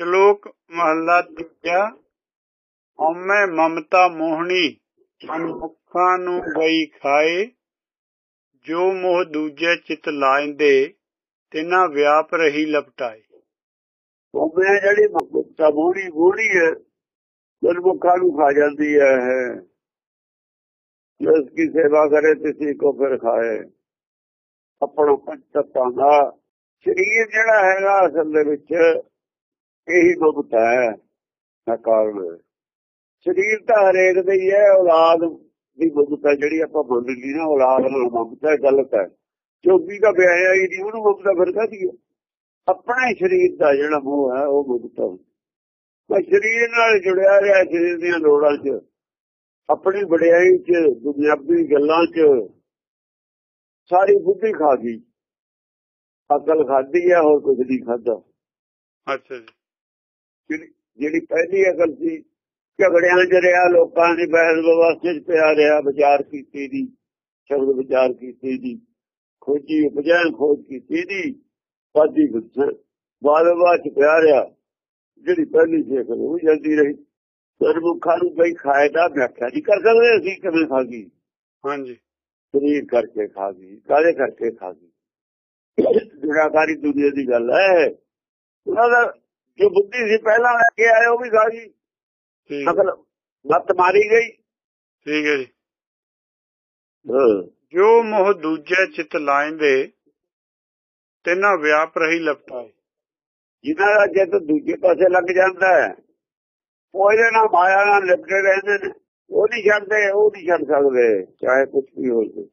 ਸ਼ਲੋਕ ਮਹਲਾ ਤੀਜਾ। ਹਉਮੈ ਮਮਤਾ ਮੋਹਣੀ ਮਨੁੱਖਾਂ ਨੂੰ ਗਈ ਖਾਏ, ਜੋ ਮੋਹ ਦੂਜੇ ਚਿਤ ਲਾਇੰਦੇ, ਤਿਨਾ ਵਿਆਪ ਰਹੀ ਲਪਟਾਏ। ਉਹ ਜਿਹੜੀ ਮਮਤਾ ਮੋਹਣੀ ਮੋਹਣੀ ਹੈ ਗੁਰਮੁਖਾਂ ਨੂੰ ਖਾ ਜਾਂਦੀ ਹੈ ਜਿਸ ਕੀ ਸੇਵਾ ਕਰੇ, ਤਿਸੀ ਕੋ ਫਿਰ ਖਾਏ। ਆਪਣਾ ਪੰਚਤਾਂ ਦਾ। ਸਰੀਰ ਜਿਹੜਾ ਹੈਗਾ, ਅਸਲ ਦੇ ਵਿੱਚ ਇਹੀ ਮਮਤਾ ਹੈ, ਨਾ ਕਾਰਨ। ਸਰੀਰ ਤਾਂ ਹਰੇਕ ਦਾ ਹੀ ਹੈ, ਔਲਾਦ ਦੀ ਮਮਤਾ ਜਿਹੜੀ ਆਪਾਂ ਮੰਨ ਲਈ ਨਾ, ਔਲਾਦ ਨਾਲ ਮਮਤਾ ਗਲਤ ਹੈ। ਚੋਬੀ ਦਾ ਵਿਆਹਿਆ ਹੀ ਨਹੀਂ, ਉਹਨੂੰ ਮਮਤਾ ਫਿਰ ਕਾਹਦੀ ਹੈ ਆਪਣਾ ਸਰੀਰ ਦਾ ਜਿਹੜਾ ਮੋਹ ਹੈ, ਉਹ ਮਮਤਾ ਉਹ ਸਰੀਰ ਨਾਲ ਜੁੜਿਆ ਰਿਹਾ ਸਰੀਰ ਦੀਆਂ ਲੋੜਾਂ 'ਚ, ਆਪਣੀ ਵਡਿਆਈ 'ਚ, ਦੁਨਿਆਵੀ ਗੱਲਾਂ 'ਚ, ਸਾਰੀ ਬੁੱਧੀ ਖਾ ਗਈ। ਅਕਲ ਖਾਦੀ ਹੈ, ਹੋਰ ਕੁਝ ਨਹੀਂ ਖਾਦਾ ਅੱਛਾ ਜੀ। ਜਿਹੜੀ ਪਹਿਲੀ ਅਕਲ ਸੀ ਝਗੜਿਆਂ 'ਚ ਰਿਹਾ ਲੋਕਾਂ ਦੀ ਬਹਿਸ ਵਿਵਸਥੇ 'ਚ ਪਿਆ ਰਿਹਾ ਵਿਚਾਰ ਕੀਤੀ ਦੀ ਸ਼ਬਦ ਵਿਚਾਰ ਕੀਤੀ ਦੀ ਖੋਜੀ ਉਪਜਾ ਖੋਜ ਕੀਤੀ ਦੀ ਪਾਦੀ ਗੁੱਸੇ ਬਾਦ ਬਾਦ 'ਚ ਪਿਆ ਰਿਹਾ ਜਿਹੜੀ ਪਹਿਲੀ ਸੀ ਅਕਲ ਉਹ ਜਲਦੀ ਰਹੀ। ਸਰਮੁਖਾਂ ਨੂੰ ਬਈ ਖਾਏ ਦਾ ਵਿਆਖਿਆ ਨਹੀਂ ਕਰ ਸਕਦੇ ਅਸੀਂ ਕਿਵੇਂ ਖਾ ਗਈ? ਹਾਂਜੀ। ਸਰੀਰ ਕਰਕੇ ਖਾ ਗਈ ਕਾਹਦੇ ਕਰਕੇ ਖਾ ਗਈ। ਦੁਰਾਕਾਰੀ ਦੁਨੀਆ ਦੀ ਗੱਲ ਹੈ ਉਹਨਾਂ ਦਾ ਜੋ ਬੁੱਧੀ ਸੀ ਪਹਿਲਾਂ ਲੈ ਕੇ ਆਏ ਉਹ ਵੀ ਖਾ ਗਈ। ਠੀਕ। ਅਕਲ ਮੱਤ ਮਾਰੀ ਗਈ। ਠੀਕ ਹੈ ਜੀ। ਜੋ ਮੋਹ ਦੂਜੇ ਚਿਤ ਲਾਇੰਦੇ ਤਿਨਾ ਵਿਆਪ ਰਹੀ ਲਪਟਾਏ। ਜਿਨ੍ਹਾਂ ਦਾ ਜਿੱਤ ਦੂਜੇ ਪਾਸੇ ਲੱਗ ਜਾਂਦਾ ਹੈ ਉਹ ਇਹਦੇ ਨਾਲ ਮਾਇਆ ਨਾਲ ਲਿਪਟੇ ਰਹਿੰਦੇ ਨੇ। ਉਹ ਨਹੀਂ ਛੱਡਦੇ ਉਹ ਨਹੀਂ ਛੱਡ ਸਕਦੇ ਚਾਹੇ ਕੁਝ ਵੀ ਹੋ ਜਾਵੇ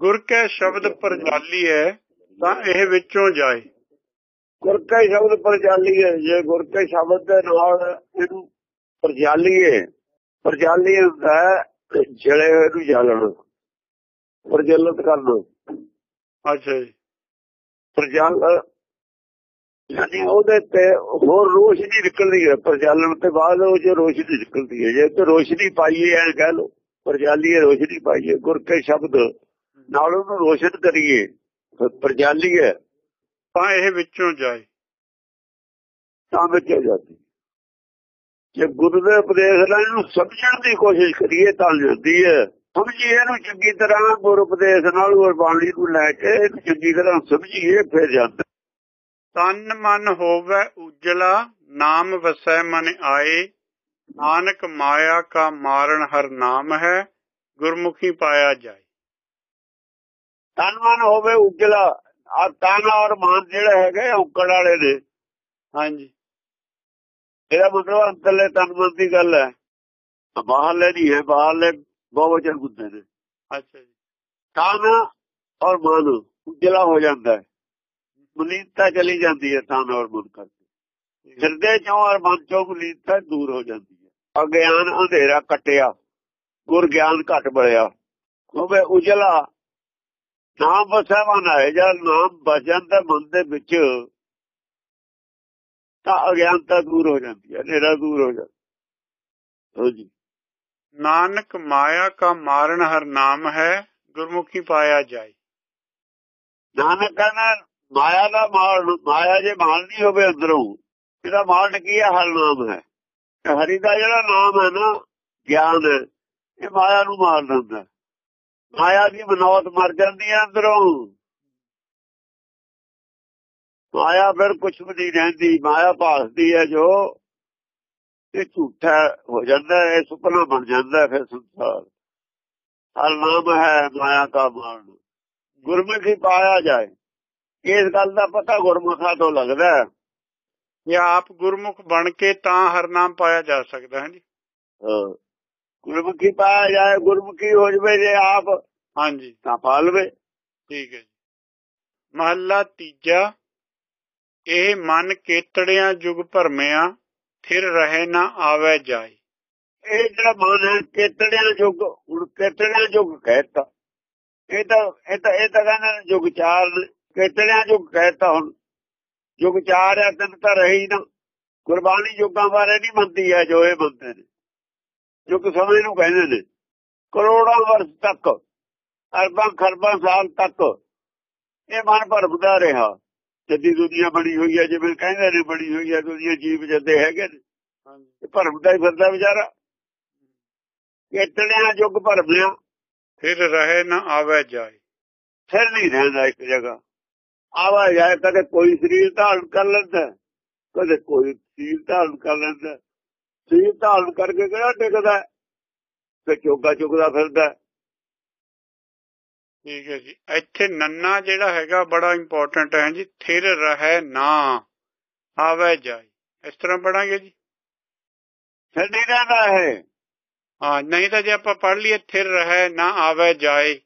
ਗੁਰ ਕੈ ਸ਼ਬਦ ਪਰਜਾਲੀ ਹੈ ਤਾਂ ਇਹ ਵਿੱਚੋਂ ਜਾਏ। ਗੁਰ ਕੇ ਸ਼ਬਦ ਪਰਜਾਲੀਏ ਜੇ ਗੁਰ ਕੇ ਸ਼ਬਦ ਦੇ ਨਾਲ ਇਹਨੂੰ ਪਰਜਾਲੀਏ ਪਰਜਾਲੀ ਹੁੰਦਾ ਹੈ ਜਲੇ ਹੋਏ ਨੂੰ ਜਾਲਣ ਪ੍ਰਜਲਤ ਕਰਨਾ। ਅੱਛਾ ਜੀ। ਪ੍ਰਜਲ ਯਾਨੀ ਉਹਦੇ ਤੇ ਹੋਰ ਰੋਸ਼ਨੀ ਨਿਕਲਦੀ ਹੈ ਪ੍ਰਜਾਲਣ ਤੇ ਬਾਅਦ ਉਹ ਜੋ ਰੋਸ਼ਨੀ ਨਿਕਲਦੀ ਹੈ ਜੇ ਤੇ ਰੋਸ਼ਨੀ ਪਾਈਏ ਐ ਕਹਿ ਲੋ ਪ੍ਰਜਾਲੀਏ ਰੋਸ਼ਨੀ ਪਾਈਏ ਗੁਰ ਕੇ ਸ਼ਬਦ ਨਾਲ ਉਹਨੂੰ ਰੋਸ਼ਨ ਕਰੀਏ ਪ੍ਰਜਾਲੀਏ ਤਾਂ ਇਹ ਵਿੱਚੋਂ ਜਾਏ। ਤਾਂ ਵਿੱਚ ਜਾਂਦੀ ਜੇ ਗੁਰੂ ਦੇ ਉਪਦੇਸ਼ ਨਾਲ ਇਹਨੂੰ ਸਮਝਣ ਦੀ ਕੋਸ਼ਿਸ਼ ਕਰੀਏ ਤਾਂ ਜਾਂਦੀ ਹੈ। ਸਮਝੀਏ ਇਹਨੂੰ ਚੰਗੀ ਤਰ੍ਹਾਂ ਗੁਰੂ ਉਪਦੇਸ਼ ਨਾਲ ਗੁਰਬਾਣੀ ਨੂੰ ਲੈ ਕੇ ਇਹਨੂੰ ਚੰਗੀ ਤਰ੍ਹਾਂ ਸਮਝੀਏ ਫਿਰ ਜਾਂਦਾ। ਤਨ ਮਨ ਹੋਵੇ ਉਜਲਾ ਨਾਮ ਵਸੈ ਮਨ ਆਏ। ਨਾਨਕ ਮਾਇਆ ਕਾ ਮਾਰਨ ਹਰ ਨਾਮ ਹੈ ਗੁਰਮੁਖੀ ਪਾਇਆ ਜਾਏ। ਤਨ ਮਨ ਹੋਵੇ ਉਜਲਾ ਆ ਤਨ ਔਰ ਮਨ ਜਿਹੜਾ ਹੈਗੇ ਔਕੜ ਵਾਲੇ ਨੇ। ਹਾਂਜੀ। ਇਹਦਾ ਮਤਲਬ ਅੰਦਰਲੇ ਤਨ ਮਨ ਦੀ ਗੱਲ ਹੈ। ਬਾਹਰਲੇ ਨਹੀਂ ਹੈ ਬਾਹਰਲੇ ਬਹੁਵਚਨ ਹੁੰਦੇ ਨੇ। ਅੱਛਾ ਜੀ। ਤਨ ਔਰ ਮਨ ਉਜਲਾ ਹੋ ਜਾਂਦਾ ਹੈ। ਮਲੀਨਤਾ ਚਲੀ ਜਾਂਦੀ ਹੈ ਤਨ ਔਰ ਮਨ ਕਰਕੇ। ਹਿਰਦੇ ਚੋਂ ਔਰ ਮਨ ਚੋਂ ਮਲੀਨਤਾ ਦੂਰ ਹੋ ਜਾਂਦੀ ਹੈ। ਅਗਿਆਨ ਅੰਧੇਰਾ ਕਟਿਆ। ਗੁਰ ਗਿਆਨ ਘਟ ਬੜਿਆ। ਹੋਵੇ ਉਜਲਾ ਨਾਮ ਵਸਾ ਮਨ ਹੈ ਜਦ ਨਾਮ ਵਜਨ ਦਾ ਮਨ ਦੇ ਵਿੱਚ ਤਾਂ ਅਗਿਆਨਤਾ ਦੂਰ ਹੋ ਜਾਂਦੀ ਹੈ ਹਨੇਰਾ ਦੂਰ ਹੋ ਜਾਂਦਾ। ਹਾਂਜੀ ਨਾਨਕ ਮਾਇਆ ਕਾ ਮਾਰਨ ਹਰ ਨਾਮ ਹੈ ਗੁਰਮੁਖੀ ਪਾਇਆ ਜਾਏ। ਨਾਨਕ ਕਹਿੰਦਾ ਮਾਇਆ ਦਾ ਮਾਲ ਮਾਇਆ ਜੇ ਮਾਲ ਨਹੀਂ ਹੋਵੇ ਅੰਦਰੋਂ ਇਹਦਾ ਮਾਲ ਕੀ ਹੈ? ਹਰ ਨਾਮ ਹੈ। ਹਰੀ ਦਾ ਜਿਹੜਾ ਨਾਮ ਹੈ ਨਾ ਗਿਆਨ ਇਹ ਮਾਇਆ ਨੂੰ ਮਾਰ ਦਿੰਦਾ। ਮਾਇਆ ਦੀ ਮਨੌਤ ਮਰ ਜਾਂਦੀ ਹੈ ਅੰਦਰੋਂ। ਮਾਇਆ ਫਿਰ ਕੁਝ ਵੀ ਨਹੀਂ ਰਹਿੰਦੀ ਮਾਇਆ ਭਾਸਦੀ ਹੈ ਜੋ। ਇਹ ਝੂਠਾ ਹੋ ਜਾਂਦਾ ਹੈ ਸੁਪਨਾ ਬਣ ਜਾਂਦਾ ਹੈ ਫਿਰ ਸੰਸਾਰ। ਹਰ ਨਾਮ ਹੈ ਮਾਇਆ ਦਾ ਗੁਰਮੁਖੀ ਪਾਇਆ ਜਾਏ। ਇਸ ਗੱਲ ਦਾ ਪਤਾ ਗੁਰਮੁਖਾਂ ਤੋਂ ਲੱਗਦਾ ਹੈ। ਇਹ ਆਪ ਗੁਰਮੁਖ ਬਣ ਕੇ ਤਾਂ ਹਰ ਨਾਮ ਪਾਇਆ ਜਾ ਸਕਦਾ ਹੈ ਜੀ। ਹਾਂ। ਗੁਰਮੁਖੀ ਪਾਇਆ ਜਾਏ ਗੁਰਮੁਖੀ ਹੋ ਜਵੇ ਜੇ ਆਪ ਹਾਂਜੀ। ਤਾਂ ਪਾ ਲਵੇ। ਠੀਕ ਹੈ ਮਹੱਲਾ ਤੀਜਾ ਇਹ ਮਨ ਕੇਤੜਿਆਂ ਜੁਗ ਭਰਮਿਆ ਫਿਰ ਰਹੇ ਨਾ ਆਵੇ ਜਾਏ। ਇਹ ਜਿਹੜਾ ਮਨ ਹੈ ਕੇਤੜਿਆਂ ਯੁੱਗ ਹੁਣ ਕੇਤੜਿਆਂ ਯੁੱਗ ਕਹਿਤਾ। ਇਹ ਤਾਂ ਇਹ ਤਾਂ ਇਹ ਤਾਂ ਕਹਿੰਦੇ ਯੁੱਗ ਚਾਰ। ਕੇਤੜਿਆਂ ਯੁੱਗ ਕਹਿਤਾ ਹੁਣ। ਯੁੱਗ ਚਾਰ ਹੈ ਤਿੰਨ ਤਾਂ ਰਹੀ ਨਾ। ਗੁਰਬਾਣੀ ਯੁੱਗਾਂ ਬਾਰੇ ਨਹੀਂ ਮੰਨਦੀ ਹੈ ਜੋ ਇਹ ਮੰਨਦੇ ਨੇ। ਯੁੱਗ ਸਮੇਂ ਨੂੰ ਕਹਿੰਦੇ ਨੇ ਕਰੋੜਾਂ ਵਰਸ ਤੱਕ ਅਰਬਾਂ ਖਰਬਾਂ ਸਾਲ ਤੱਕ ਇਹ ਮਨ ਭਰਮਦਾ ਰਿਹਾ। ਜੱਦੀ ਦੁਨੀਆ ਬਣੀ ਹੋਈ ਹੈ ਜਿਵੇਂ ਕਹਿੰਦੇ ਨੇ ਬਣੀ ਹੋਈ ਹੈ ਦੁਨੀਆ ਜੀਵ ਜੱਦੇ ਹੈਗੇ ਨੇ। ਹਾਂਜੀ। ਭਰਮ ਦਾ ਹੀ ਫਿਰਦਾ ਵਿਚਾਰਾ। ਕਿਤਨਿਆਂ ਯੁੱਗ ਭਰਮ ਲਿਆ ਫਿਰ ਰਹੇ ਨਾ ਆਵੇ ਜਾਏ। ਫਿਰ ਨਹੀਂ ਰਹਿੰਦਾ ਇੱਕ ਜਗ੍ਹਾ। ਆਵਾ ਜਾਏ ਕਦੇ ਕੋਈ ਸਰੀਰ ਧਾਰਨ ਕਰ ਲੈਂਦਾ ਕਦੇ ਕੋਈ ਸਰੀਰ ਧਾਰਨ ਕਰ ਲੈਂਦਾ। ਸਰੀਰ ਧਾਰਨ ਕਰਕੇ ਕਿਹੜਾ ਟਿਕਦਾ ਤੇ ਚੋਗਾ ਚੁਗਦਾ ਫਿਰਦਾ ਠੀਕ ਹੈ ਜੀ। ਇੱਥੇ ਨੰਨਾ ਜਿਹੜਾ ਹੈਗਾ ਬੜਾ ਇੰਪੋਰਟੈਂਟ ਹੈ ਜੀ। ਥਿਰ ਰਹੇ ਨਾ ਆਵੇ ਜਾਏ ਇਸ ਤਰ੍ਹਾਂ ਪੜਾਂਗੇ ਜੀ? ਫਿਰ ਨਹੀਂ ਰਹਿੰਦਾ ਹੈ ਹਾਂ ਨਹੀਂ ਤਾਂ ਜੇ ਆਪਾਂ ਪੜ ਲਈਏ ਥਿਰ ਰਹੇ ਨਾ ਆਵੇ ਜਾਏ।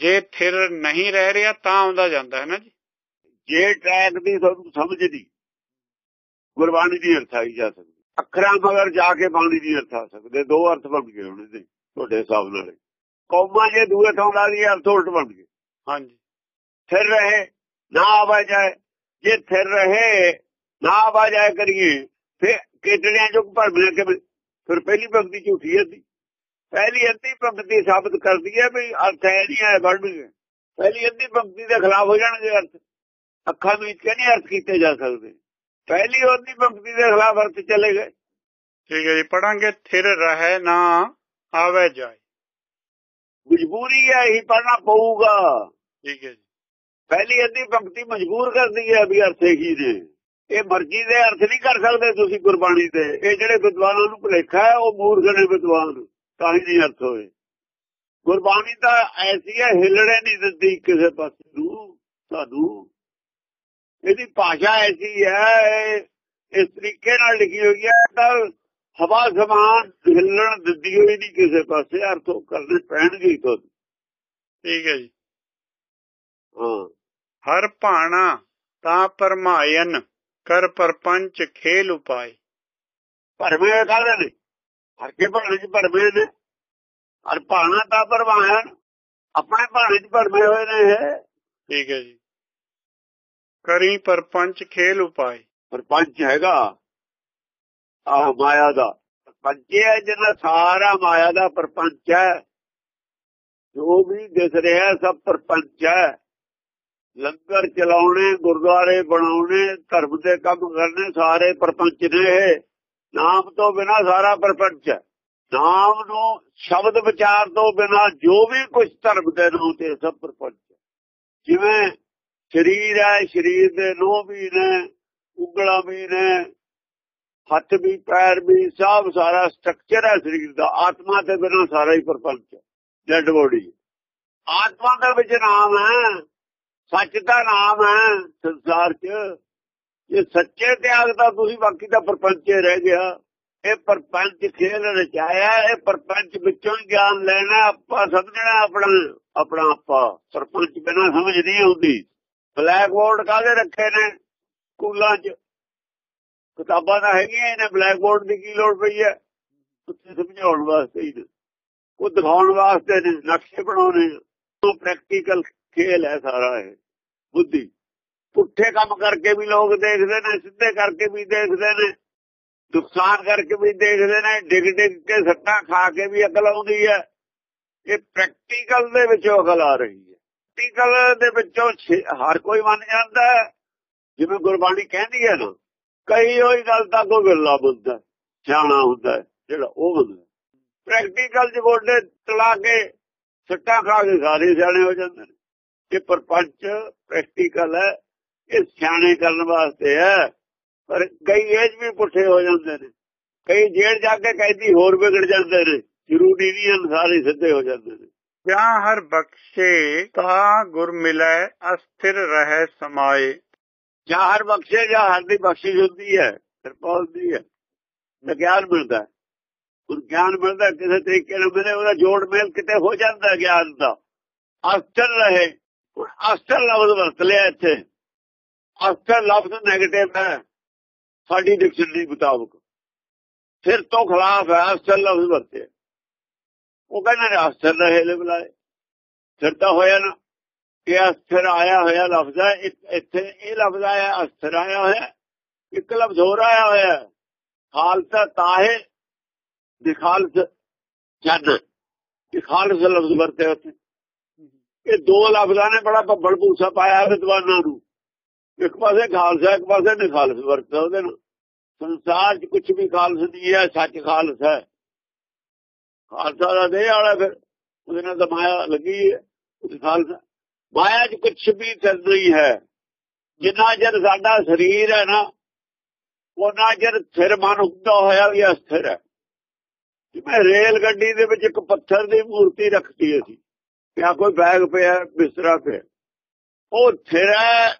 ਜੇ ਥਿਰ ਨਹੀਂ ਰਹਿ ਰਿਹਾ ਤਾਂ ਆਉਂਦਾ ਜਾਂਦਾ ਹੈ ਨਾ ਜੀ? ਜੇ ਟਰੈਕ ਦੀ ਤੁਹਾਨੂੰ ਸਮਝ ਨਹੀਂ ਗੁਰਬਾਣੀ ਦੀ ਅਰਥ ਆਈ ਜਾ ਸਕਦੀ। ਅੱਖਰਾਂ ਮਗਰ ਜਾ ਕੇ ਬਾਣੀ ਦੀ ਅਰਥ ਆ ਸਕਦੇ। ਦੋ ਅਰਥ ਬਣ ਗਏ ਹੁਣ ਇਹਦੇ ਤੁਹਾਡੇ ਹਿਸਾਬ ਨਾਲ ਕੌਮਾਂ ਜੇ ਦੂਏ ਥਾਂ ਲਾ ਲਈ ਅਰਥ ਉਲਟ ਬਣ ਗਏ। ਹਾਂਜੀ। ਫਿਰ ਰਹੇ ਨਾ ਆਵਾਜਾਏ ਜੇ ਫਿਰ ਰਹੇ ਨਾ ਆਵਾਜਾਏ ਕਰੀਏ ਫਿਰ ਕਿਤਨਿਆਂ ਚੁੱਕ ਭਰਮਿਆ ਕਿ ਫਿਰ ਪਹਿਲੀ ਭਗਤੀ ਝੂਠੀ ਹੈ ਦੀ ਪਹਿਲੀ ਅੱਧੀ ਭਗਤੀ ਸਾਬਤ ਕਰਦੀ ਹੈ ਵੀ ਅਰਥ ਹੈ ਨਹੀਂ ਹੈ ਬਣਨਗੇ ਪਹਿਲੀ ਅੱਧੀ ਭਗਤੀ ਦੇ ਖਿਲਾਫ ਹੋ ਜਾਣਗੇ ਅਰਥ। ਅੱਖਾਂ ਵਿੱਚ ਨਹੀਂ ਅਰਥ ਕੀਤੇ ਜਾ ਸਕਦੇ। ਪਹਿਲੀ ਅੱਧੀ ਭਗਤੀ ਦੇ ਖਿਲਾਫ ਅਰਥ ਚਲੇ ਗਏ। ਠੀਕ ਹੈ ਜੀ ਪੜਾਂਗੇ ਥਿਰ ਰਹੇ ਨਾ ਆਵੇ ਜਾਏ। ਮਜਬੂਰੀ ਹੈ ਇਹੀ ਪੜਨਾ ਪਊਗਾ। ਠੀਕ ਹੈ ਜੀ। ਪਹਿਲੀ ਅੱਧੀ ਭਗਤੀ ਮਜਬੂਰ ਕਰਦੀ ਹੈ ਵੀ ਅਰਥ ਹੀ ਨੇ। ਇਹ ਮਰਜ਼ੀ ਦੇ ਅਰਥ ਨਹੀਂ ਕਰ ਸਕਦੇ ਤੁਸੀਂ ਗੁਰਬਾਣੀ ਦੇ। ਇਹ ਜਿਹੜੇ ਵਿਦਵਾਨਾਂ ਨੂੰ ਭੁਲੇਖਾ ਹੈ ਉਹ ਮੂਰਖ ਨੇ ਵਿਦਵਾਨ। ਤਾਂ ਹੀ ਨਹੀਂ ਅਰਥ ਹੋਏ। ਗੁਰਬਾਣੀ ਤਾਂ ਐਸੀ ਹੈ ਹਿਲੜੇ ਨਹੀਂ ਦਿੰਦੀ ਕਿਸੇ ਪਾਸੇ ਨੂੰ ਸਾਨੂੰ ਇਹਦੀ ਭਾਸ਼ਾ ਐਸੀ ਹੈ ਇਸ ਤਰੀਕੇ ਨਾਲ ਲਿਖੀ ਹੋਈ ਹੈ ਤਾਂ ਹਵਾ ਸਮਾਨ ਹਿੱਲਣ ਦਿੰਦੀ ਹੋਈ ਨਹੀਂ ਕਿਸੇ ਪਾਸੇ ਅਰਥ ਕਰਨੇ ਪੈਣਗੇ ਤੁਹਾਨੂੰ। ਠੀਕ ਹੈ ਜੀ। ਹਾਂ। ਹਰ ਭਾਣਾ ਤਾਂ ਪਰਮਾਇਨ ਕਰ ਪਰਪੰਚ ਖੇਲ ਉਪਾਏ। ਭਰਵੇਂ ਕਾਹਦੇ ਨੇ? ਹਰ ਕੇ ਭਾਣੇ ਚ ਭਰਵੇਂ ਨੇ। ਹਰ ਭਾਣਾ ਤਾਂ ਪਰਮਾਇਨ ਆਪਣੇ ਭਾਣੇ ਚ ਭਰਵੇਂ ਹੋਏ ਨੇ ਠੀਕ ਹੈ ਜੀ। ਕਰੀ ਪਰਪੰਚ ਖੇਲ ਉਪਾਏ। ਪਰਪੰਚ ਹੈਗਾ। ਆਹ ਮਾਇਆ ਦਾ। ਪੰਚੇ ਹੈ ਜਿਹਨਾਂ ਸਾਰਾ ਮਾਇਆ ਦਾ ਪਰਪੰਚ ਹੈ। ਜੋ ਵੀ ਦਿਸ ਰਿਹਾ ਸਭ ਪਰਪੰਚ ਹੈ। ਲੰਗਰ ਚਲਾਉਣੇ, ਗੁਰਦੁਆਰੇ ਬਣਾਉਣੇ, ਧਰਮ ਦੇ ਕੰਮ ਕਰਨੇ ਸਾਰੇ ਪਰਪੰਚ ਨੇ ਇਹ। ਨਾਮ ਤੋਂ ਬਿਨਾ ਸਾਰਾ ਪਰਪੰਚ ਹੈ। ਨਾਮ ਨੂੰ, ਸ਼ਬਦ ਵਿਚਾਰ ਤੋਂ ਬਿਨਾ ਜੋ ਵੀ ਕੁਝ ਧਰਮ ਦੇ ਨਾਮ ਤੇ ਸਭ ਪਰਪੰਚ ਹੈ। ਜਿਵੇਂ ਸਰੀਰ ਹੈ, ਸਰੀਰ ਦੇ ਨੋਹ ਵੀ ਨੇ, ਉਂਗਲਾਂ ਵੀ ਨੇ, ਹੱਥ ਵੀ, ਪੈਰ ਵੀ, ਸਭ ਸਾਰਾ ਸਟਰਕਚਰ ਹੈ ਸਰੀਰ ਦਾ। ਆਤਮਾ ਤੇ ਬਿਨਾ ਸਾਰਾ ਹੀ ਪਰਪੰਚ ਹੈ ਡੈਡ ਬੋਡੀ ਆਤਮਾ ਦਾ ਵਿੱਚ ਨਾਮ ਹੈ, ਸੱਚ ਦਾ ਨਾਮ ਹੈ ਸੰਸਾਰ 'ਚ। ਇਹ ਸੱਚੇ ਤਿਆਗ ਦਾ ਤੁਸੀਂ ਬਾਕੀ ਦਾ ਪਰਪੰਚ ਰਹਿ ਗਿਆ। ਇਹ ਪਰਪੰਚ ਖੇਲ ਰਚਾਇਆ, ਇਹ ਪਰਪੰਚ ਵਿੱਚੋਂ ਹੀ ਗਿਆਨ ਲੈਣਾ, ਆਪਾਂ ਸਮਝਣਾ ਆਪਣਾ ਆਪਣਾ ਆਪਾ। ਸਰਪੰਚ ਬਿਨਾ ਸਮਝ ਨਹੀਂ ਆਉਂਦੀ। ਬਲੈਕ ਬੋਰਡ ਕਾਹਦੇ ਰੱਖੇ ਨੇ? ਸਕੂਲਾਂ 'ਚ। ਕਿਤਾਬਾਂ ਤਾਂ ਹੈਗੀਆਂ ਇਹਨੇ, ਬਲੈਕ ਬੋਰਡ ਦੀ ਕੀ ਲੋੜ ਪਈ ਹੈ? ਉੱਥੇ ਸਮਝਾਉਣ ਵਾਸਤੇ ਹੀ ਉਹ ਦਿਖਾਉਣ ਵਾਸਤੇ ਨੇ, ਨਕਸ਼ੇ ਬਣਾਉਣੇ ਉਹ ਪ੍ਰੈਕਟੀਕਲ ਖੇਲ ਹੈ ਸਾਰਾ ਇਹ, ਬੁੱਧੀ। ਪੁੱਠੇ ਕੰਮ ਕਰਕੇ ਵੀ ਲੋਕ ਦੇਖਦੇ ਨੇ, ਸਿੱਧੇ ਕਰਕੇ ਵੀ ਦੇਖਦੇ ਨੇ। ਨੁਕਸਾਨ ਕਰਕੇ ਵੀ ਦੇਖਦੇ ਨੇ, ਡਿਗ ਡਿਗ ਕੇ ਸੱਟਾਂ ਖਾ ਕੇ ਵੀ ਅਕਲ ਆਉਂਦੀ ਹੈ। ਇਹ ਪ੍ਰੈਕਟੀਕਲ ਦੇ ਵਿੱਚੋਂ ਅਕਲ ਆ ਰਹੀ ਹੈ। ਪ੍ਰੈਕਟੀਕਲ ਦੇ ਵਿੱਚੋਂ ਹਰ ਕੋਈ ਮੰਨ ਜਾਂਦਾ ਜਿਵੇਂ ਗੁਰਬਾਣੀ ਕਹਿੰਦੀ ਹੈ ਨਾ, ਕਈ ਹੋਈ ਗੱਲ ਤਾਂ ਕੋਈ ਗੱਲਾਂ ਬੁੱਝਦਾ ਸਿਆਣਾ ਹੁੰਦਾ ਜਿਹੜਾ ਉਹ ਬੰਦਾ ਪ੍ਰੈਕਟੀਕਲ ਚ ਤਲਾ ਕੇ ਸੱਟਾਂ ਖਾ ਕੇ ਸਾਰੇ ਸਿਆਣੇ ਹੋ ਜਾਂਦੇ ਨੇ। ਇਹ ਪਰਪੰਚ ਪ੍ਰੈਕਟੀਕਲ ਹੈ, ਇਹ ਸਿਆਣੇ ਕਰਨ ਵਾਸਤੇ ਹੈ, ਪਰ ਕਈ ਏਜ ਵੀ ਪੁੱਠੇ ਹੋ ਜਾਂਦੇ ਨੇ। ਕਈ ਜੇਲ੍ਹ ਜਾ ਕੇ ਕੈਦੀ ਹੋਰ ਵਿਗੜ ਜਾਂਦੇ ਨੇ, ਜ਼ਰੂਰੀ ਨਹੀਂ ਸਾਰੇ ਸਿੱਧੇ ਹੋ ਜਾਂਦੇ ਨੇ। ਜਾਂ ਹਰ ਬਖਸ਼ੇ ਤਾ ਗੁਰ ਮਿਲੈ, ਅਸਥਿਰ ਰਹੇ ਸਮਾਏ। ਜਾਂ ਹਰ ਬਖਸ਼ੇ ਜਾਂ ਹਰ ਦੀ ਬਖਸ਼ਿਸ਼ ਹੁੰਦੀ ਹੈ, ਕਿਰਪਾ ਹੁੰਦੀ ਹੈ ਗਿਆਨ ਮਿਲਦਾ ਉਹ ਗਿਆਨ ਮਿਲਦਾ ਕਿਸੇ ਤਰੀਕੇ ਨਾਲ ਮਿਲੇ, ਉਹਦਾ ਜੋੜ ਮੇਲ ਕਿਤੇ ਹੋ ਜਾਂਦਾ ਗਿਆਨ ਦਾ। ਅਸਥਿਰ ਰਹੇ। ਅਸਥਿਰ ਲਫ਼ਜ਼ ਵਰਤ ਲਿਆ ਇੱਥੇ। ਅਸਥਿਰ ਲਫ਼ਜ਼ ਨੈਗੇਟਿਵ ਹੈ, ਸਾਡੀ ਡਿਕਸ਼ਨਰੀ ਮੁਤਾਬਕ। ਫਿਰ ਤੋਂ ਖਿਲਾਫ ਹੈ ਅਸਥਿਰ ਲਫ਼ਜ਼ ਵਰਤਿਆ। ਉਹ ਕਹਿੰਦੇ ਨੇ ਅਸਥਿਰ ਰਹੇ ਲੈ ਬੁਲਾਏ। ਫਿਰ ਤਾਂ ਹੋਇਆ ਨਾ। ਇਹ ਅਸਥਿਰ ਆਇਆ ਹੋਇਆ ਲਫ਼ਜ਼ ਹੈ। ਇੱਥੇ ਇਹ ਲਫ਼ਜ਼ ਆਇਆ ਅਸਥਿਰ ਆਇਆ ਹੋਇਆ ਇੱਕ ਲਫ਼ਜ਼ ਹੋਰ ਆਇਆ ਹੋਇਆ ਖਾਲਸਾ ਤਾਹੇ ਦਿਖਾਲਸ ਜਨ। ਦਿਖਾਲਸ ਲਫ਼ਜ਼ ਵਰਤੇ ਉੱਥੇ। ਇਹ ਦੋ ਲਫ਼ਜ਼ਾਂ ਨੇ, ਬੜਾ ਭੱਬਲ ਭੂਸਾ ਪਾਇਆ ਵਿਦਵਾਨਾਂ ਨੂੰ। ਇੱਕ ਪਾਸੇ ਖਾਲਸਾ, ਇੱਕ ਪਾਸੇ ਨਿਖਾਲਸ ਵਰਤਦਾ ਉਹਦੇ ਨਾਲ। ਸੰਸਾਰ 'ਚ ਕੁਝ ਵੀ ਖਾਲਸ ਨਹੀਂ ਹੈ, ਸੱਚ ਖਾਲਸ ਹੈ। ਖਾਲਸਾ ਦਾ ਦੇ ਵਾਲਾ ਫਿਰ ਉਹਦੇ ਨਾਲ ਤਾਂ ਮਾਇਆ ਲੱਗੀ ਹੈ ਖਾਲਸਾ ਮਾਇਆ 'ਚ ਕੁਝ ਵੀ ਚੱਲ ਹੈ। ਜਿੰਨਾ ਚਿਰ ਸਾਡਾ ਸਰੀਰ ਹੈ ਨਾ ਉਹਨਾਂ ਚਿਰ ਸਿਰ ਮਨ ਹੁੰਦਾ ਹੋਇਆ ਵੀ ਅਸਥਿਰ ਹੈ। ਜਿਵੇਂ ਰੇਲ ਗੱਡੀ ਦੇ ਵਿੱਚ ਇੱਕ ਪੱਥਰ ਦੀ ਮੂਰਤੀ ਰੱਖਤੀ ਅਸੀਂ ਜਾਂ ਕੋਈ ਬੈਗ ਪਿਆ, ਬਿਸਤਰਾ ਪਿਆ। ਉਹ ਥਿਰ ਹੈ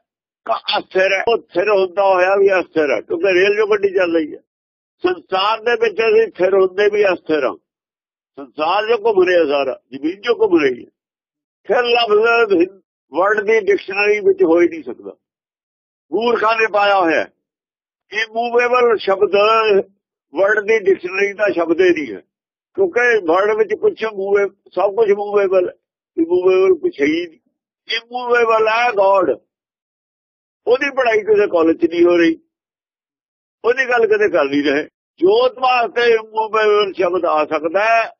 ਕਾ ਅਸਥਿਰ ਹੈ। ਉਹ ਥਿਰ ਹੁੰਦਾ ਹੋਇਆ ਵੀ ਅਸਥਿਰ ਹੈ, ਕਿਉਂਕਿ ਰੇਲ ਜੋ ਗੱਡੀ ਚੱਲ ਰਹੀ ਹੈ। ਸੰਸਾਰ ਦੇ ਵਿੱਚ ਅਸੀਂ ਥਿਰ ਹੁੰਦੇ ਵੀ ਅਸਥਿਰ ਹਾਂ। ਸੰਸਾਰ ਜੋ ਘੁੰਮ ਰਿਹਾ ਸਾਰਾ, ਜ਼ਮੀਨ ਜੋ ਘੁੰਮ ਰਹੀ ਹੈ। ਫਿਰ ਲਫ਼ਜ਼ ਵਰਡ ਦੀ ਡਿਕਸ਼ਨਰੀ ਵਿੱਚ ਹੋ ਹੀ ਨਹੀਂ ਸਕਦਾ। ਮੂਰਖਾਂ ਨੇ ਪਾਇਆ ਹੋਇਆ ਇਹ ਮੂਵੇਬਲ ਸ਼ਬਦ, ਵਰਡ ਦੀ ਡਿਕਸ਼ਨਰੀ ਦਾ ਸ਼ਬਦ ਹੀ ਨਹੀਂ ਹੈ। ਕਿਉਂਕਿ ਵਰਡ ਵਿੱਚ ਕੁਝ ਮੂਵੇ, ਸਭ ਕੁਝ ਮੂਵੇਬਲ ਇਮੂਵੇਬਲ ਕੁਝ ਹੈ ਹੀ ਨਹੀਂ। ਇਮੂਵੇਬਲ ਹੈ ਗੋਡ। ਉਹਦੀ ਪੜ੍ਹਾਈ ਕਿਸੇ ਕਾਲਜ 'ਚ ਨਹੀਂ ਹੋ ਰਹੀ। ਉਹਦੀ ਗੱਲ ਕਦੇ ਕਰ ਨਹੀਂ ਰਹੇ। ਜੋਤ ਵਾਸਤੇ ਇਮੂਵੇਬਲ ਸ਼ਬਦ ਆ ਸਕਦਾ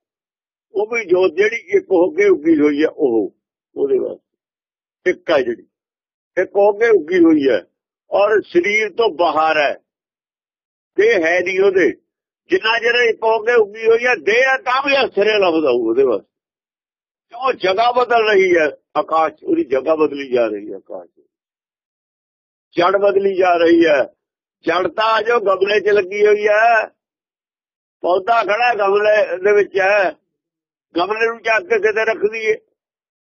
ਉਹ ਵੀ ਜੋਤ ਜਿਹੜੀ ਇੱਕ ਹੋ ਕੇ ਉੱਗੀ ਹੋਈ ਹੈ, ਉਹ, ਉਹਦੇ ਵਾਸਤੇ। ਇੱਕ ਹੈ ਜਿਹੜੀ। ਇੱਕ ਹੋ ਕੇ ਉੱਗੀ ਹੋਈ ਹੈ ਔਰ ਸਰੀਰ ਤੋਂ ਬਾਹਰ ਹੈ। ਤੇ ਹੈ ਨਹੀਂ ਉਹਦੇ। ਜਿੰਨਾ ਜਿਹੜਾ ਇੱਕ ਹੋ ਕੇ ਉੱਗੀ ਹੋਈ ਹੈ, ਦੇਹ ਹੈ ਤਾਂ ਵੀ ਅਸਰੇ ਲਫ਼ਜ਼ ਆਊ ਉਹਦੇ ਵਾਸਤੇ। ਕਿਉਂ ਜਗ੍ਹਾ ਬਦਲ ਰਹੀ ਹੈ, ਆਕਾਸ਼, ਉਹਦੀ ਜਗ੍ਹਾ ਬਦਲੀ ਜਾ ਰਹੀ ਹੈ, ਆਕਾਸ਼। ਜੜ ਬਦਲੀ ਜਾ ਰਹੀ ਹੈ। ਜੜ ਤਾਂ ਜੋ ਗਮਲੇ 'ਚ ਲੱਗੀ ਹੋਈ ਹੈ। ਪੌਦਾ ਖੜਾ ਗਮਲੇ ਦੇ ਵਿੱਚ ਹੈ। ਗਮਲੇ ਨੂੰ ਚੱਕ ਕੇ ਕਿਤੇ ਰੱਖ ਦਈਏ।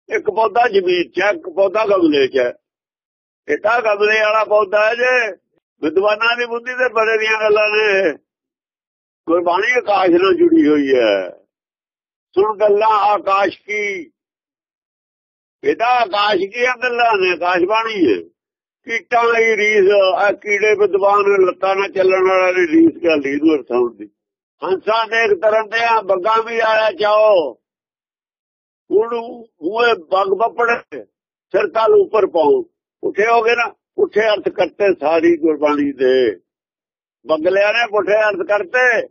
ਇੱਕ ਪੌਦਾ ਜ਼ਮੀਨ 'ਚ ਹੈ, ਇੱਕ ਪੌਦਾ ਗਮਲੇ 'ਚ ਇਹ ਤਾਂ ਗਮਲੇ ਵਾਲਾ ਪੌਦਾ ਹੈ ਜੇ, ਵਿਦਵਾਨਾਂ ਦੀ ਬੁੱਧੀ ਤੇ ਬੜੇ ਦੀਆਂ ਗੱਲਾਂ ਨੇ। ਗੁਰਬਾਣੀ ਆਕਾਸ਼ ਨਾਲ ਜੁੜੀ ਹੋਈ ਹੈ। ਸੁਣ ਗੱਲਾਂ ਆਕਾਸ਼ ਕੀ। ਇਹਦਾ ਆਕਾਸ਼ ਕੀ ਗੱਲਾਂ ਨੇ? ਆਕਾਸ਼ ਬਾਣੀ ਹੈ। ਕੀਟਾਂ ਦੀ ਰੀਸ ਆ ਕੀੜੇ ਵਿਦਵਾਨ ਲੱਤਾਂ ਨਾਲ ਚੱਲਣ ਵਾਲਾ ਦੀ ਰੀਸ ਗੱਲ ਹੀ ਨੂੰ ਅਰਥ ਹੁੰਦੀ ਹੰਸਾਂ ਦੇ ਇੱਕ ਤਰ੍ਹਾਂ ਦੇ ਆ ਬੱਗਾ ਵੀ ਆਇਆ ਚਾਓ ਉਹਨੂੰ ਉਹ ਬੱਗ ਬੱਪੜੇ ਸਿਰ ਤਾਲ ਉੱਪਰ ਪਾਉ ਉੱਠੇ ਹੋਗੇ ਨਾ ਉੱਠੇ ਅਰਥ ਕਰਤੇ ਸਾਰੀ ਗੁਰਬਾਣੀ ਦੇ। ਬੰਗਲਿਆਂ ਨੇ ਪੁੱਠੇ ਅਰਥ ਕਰਤੇ।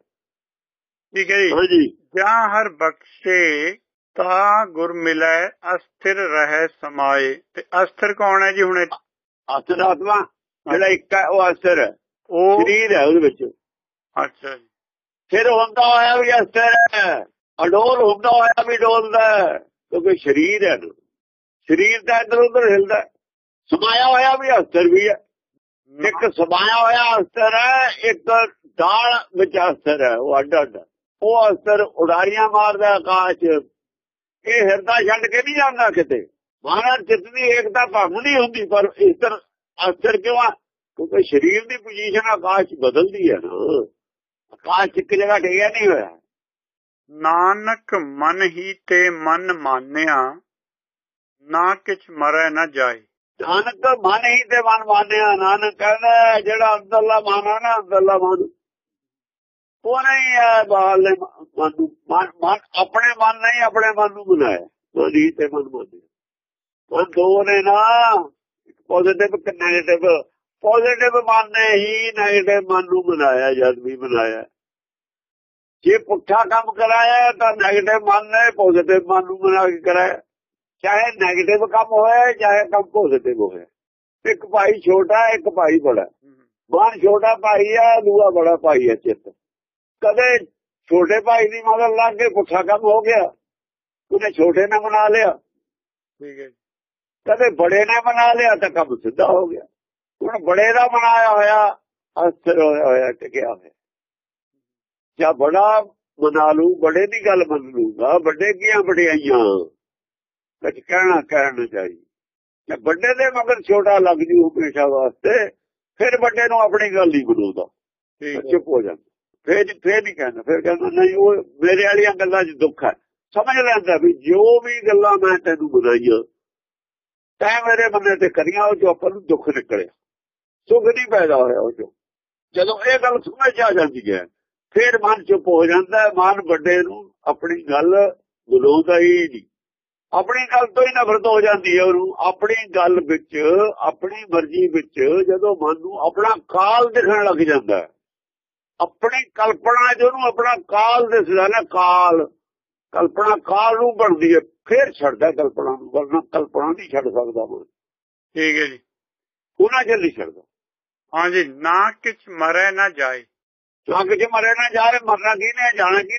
ਠੀਕ ਹੈ ਜੀ। ਜਾਂ ਹਰ ਬਖਸ਼ੇ ਤਾ ਗੁਰ ਮਿਲੈ ਅਸਥਿਰ ਰਹਿ ਸਮਾਏ। ਤੇ ਅਸਥਿਰ ਕੌਣ ਹੈ ਜੀ ਹੁਣ? ਅਸਰ ਆਤਮਾ ਜਿਹੜਾ ਇੱਕ ਹੈ ਉਹ ਅਸਰ ਹੈ। ਉਹ ਸਰੀਰ ਹੈ ਉਹਦੇ ਵਿੱਚ। ਅੱਛਾ ਜੀ। ਫਿਰ ਹੁੰਦਾ ਹੋਇਆ ਵੀ ਅਸਰ ਹੈ। ਅਡੋਲ ਹੁੰਦਾ ਹੋਇਆ ਵੀ ਡੋਲਦਾ ਕਿਉਂਕਿ ਸਰੀਰ ਹੈ ਸਰੀਰ ਦਾ ਇਧਰ ਉਧਰ ਹਿਲਦਾ ਸਮਾਇਆ ਹੋਇਆ ਵੀ ਅਸਰ ਵੀ ਹੈ। ਇੱਕ ਸਮਾਇਆ ਹੋਇਆ ਅਸਰ ਹੈ, ਇੱਕ ਦਾਲ ਵਿੱਚ ਅਸਰ ਹੈ, ਉਹ ਅੱਡ ਅੱਡ। ਉਹ ਅਸਰ ਉਡਾਰੀਆਂ ਮਾਰਦਾ ਆਕਾਸ਼। ਇਹ ਹਿਰਦਾ ਛੱਡ ਕੇ ਨਹੀਂ ਜਾਂਦਾ ਕਿਤੇ। ਮਹਾਰਾਜ ਚਿੱਤ ਦੀ ਏਕਤਾ ਭੰਗ ਨਹੀਂ ਹੁੰਦੀ, ਪਰ ਇਸ ਤਰ੍ਹਾਂ ਅਸਰ ਕਿਉਂ ਆ? ਕਿਉਂਕਿ ਸਰੀਰ ਦੀ ਪੋਜੀਸ਼ਨ ਆਕਾਸ਼ ਬਦਲਦੀ ਹੈ ਨਾ। ਆਕਾਸ਼ ਇੱਕ ਜਗ੍ਹਾ ਟਿਕਿਆ ਨਹੀਂ ਹੋਇਆ। ਨਾਨਕ ਮਨ ਹੀ ਤੇ ਮਨ ਮਾਨਿਆ ਨਾ ਕਿਛ ਮਰੈ ਨਾ ਜਾਏ। ਨਾਨਕ ਮਨ ਹੀ ਤੇ ਮਨ ਮਾਨਿਆ ਨਾਨਕ ਕਹਿੰਦਾ ਜਿਹੜਾ ਅੰਦਰਲਾ ਮਨ ਨਾ ਅੰਦਰਲਾ ਮਨ। ਉਹ ਨਹੀਂ ਬਾਹਰ ਦੇ ਮਨ ਮਨ ਆਪਣੇ ਮਨ ਨਹੀਂ ਆਪਣੇ ਮਨ ਨੂੰ ਬਣਾਇਆ ਮਨ ਹੀ ਤੇ ਮਨ ਮਾਨਿਆ। ਮਨ ਦੋ ਨੇ ਨਾ ਪੋਜ਼ਿਟਿਵ ਤੇ ਨੈਗੇਟਿਵ ਪੋਜ਼ਿਟਿਵ ਮਨ ਨੇ ਹੀ ਨੈਗੇਟਿਵ ਮਨ ਨੂੰ ਬਣਾਇਆ ਜਦ ਵੀ ਬਣਾਇਆ ਜੇ ਪੁੱਠਾ ਕੰਮ ਕਰਾਇਆ ਤਾਂ ਨੈਗੇਟਿਵ ਮਨ ਨੇ ਪੋਜ਼ਿਟਿਵ ਮਨ ਨੂੰ ਬਣਾ ਕੇ ਕਰਾਇਆ। ਚਾਹੇ ਨੈਗੇਟਿਵ ਕੰਮ ਹੋਇਆ ਚਾਹੇ ਕੰਮ ਪੋਜ਼ਿਟਿਵ ਹੋਇਆ। ਇੱਕ ਭਾਈ ਛੋਟਾ ਇੱਕ ਭਾਈ ਬੜਾ। ਮਨ ਛੋਟਾ ਭਾਈ ਹੈ ਦੂਆ ਬੜਾ ਭਾਈ ਹੈ ਚਿੱਤ। ਕਦੇ ਛੋਟੇ ਭਾਈ ਦੀ ਮਦਦ ਲੱਗ ਕੇ ਪੁੱਠਾ ਕੰਮ ਹੋ ਗਿਆ। ਉਹਨੇ ਛੋਟੇ ਨੇ ਬਣਾ ਲਿਆ। ਠੀਕ ਹੈ। ਕਦੇ ਬੜੇ ਨੇ ਬਣਾ ਲਿਆ ਤਾਂ ਕੰਮ ਸਿੱਧਾ ਹੋ ਗਿਆ। ਹੁਣ ਬੜੇ ਦਾ ਬਣਾਇਆ ਹੋਇਆ ਅਸਰ ਹੋਇਆ ਹੋਇਆ ਟਿਕਿਆ ਹੋਇਆ। ਜਾਂ ਬੜਾ ਬਣਾ ਲੂ ਬੜੇ ਦੀ ਗੱਲ ਮੰਨ ਲੂਗਾ ਵੱਡੇ ਕੀਆਂ ਵਡਿਆਈਆਂ। ਕੁਝ ਕਹਿਣਾ ਕਹਿਣਾ ਚਾਹੀਏ ਜੇ ਵੱਡੇ ਦੇ ਮਗਰ ਛੋਟਾ ਲੱਗ ਜੂ ਹਮੇਸ਼ਾ ਵਾਸਤੇ ਫਿਰ ਵੱਡੇ ਨੂੰ ਆਪਣੀ ਗੱਲ ਨਹੀਂ ਹੈ। ਚੁੱਪ ਹੋ ਜਾਂਦਾ। ਫੇਰ ਫੇਰ ਨਹੀਂ ਕਹਿੰਦਾ ਫਿਰ ਕਹਿੰਦਾ ਨਹੀਂ ਉਹ ਮੇਰੇ ਵਾਲੀਆਂ ਗੱਲਾਂ 'ਚ ਦੁੱਖ ਹੈ। ਸਮਝ ਲੈਂਦਾ ਵੀ ਜੋ ਵੀ ਗੱਲਾਂ ਮੈਂ ਤੈਨੂੰ ਬਣਾਈਆਂ ਤੈਂ ਮੇਰੇ ਬੰਦੇ ਤੇ ਕਰੀਆਂ ਉਹ ਜੋ ਆਪਾਂ ਨੂੰ ਦੁੱਖ ਨਿਕਲਿਆ। ਸੁਖ ਨਹੀਂ ਪੈਦਾ ਹੋਇਆ ਉਹ ਚੋਂ। ਜਦੋਂ ਇਹ ਗੱਲ ਸਮਝ ਆ ਜਾਂਦੀ ਹੈ ਫਿਰ ਮਨ ਚੁੱਪ ਹੋ ਜਾਂਦਾ ਹੈ ਮਨ ਵੱਡੇ ਨੂੰ ਆਪਣੀ ਗੱਲ ਬੁਲਾਉਂਦਾ ਹੀ ਨਹੀਂ। ਆਪਣੀ ਗੱਲ ਤੋਂ ਹੀ ਨਫ਼ਰਤ ਹੋ ਜਾਂਦੀ ਹੈ ਉਹਨੂੰ। ਆਪਣੀ ਗੱਲ ਵਿੱਚ ਆਪਣੀ ਮਰਜ਼ੀ ਵਿੱਚ ਜਦੋਂ ਮਨ ਨੂੰ ਆਪਣਾ ਕਾਲ ਦਿਖਣ ਲੱਗ ਜਾਂਦਾ ਹੈ। ਆਪਣੀ ਕਲਪਨਾ ਜਿਹਨੂੰ ਆਪਣਾ ਕਾਲ ਦਿਸਦਾ ਨਾ ਕਾਲ। ਕਲਪਨਾ ਕਾਲ ਨੂੰ ਬਣਦੀ ਹੈ ਫਿਰ ਛੱਡਦਾ ਕਲਪਨਾ ਨੂੰ ਵਰਨਾ ਕਲਪਨਾ ਨਹੀਂ ਛੱਡ ਸਕਦਾ ਮਨ। ਠੀਕ ਹੈ ਜੀ। ਉਹਨਾਂ ਚ ਨਹੀਂ ਛੱਡਦਾ। ਹਾਂਜੀ, ਨਾ ਕਿਛ ਮਰੈ ਨਾ ਜਾਏ। ਜੰਗ ਚ ਮਰੇ ਨਾ ਜਾਏ, ਮਰਨਾ ਕੀ ਜਾਣਾ ਕੀ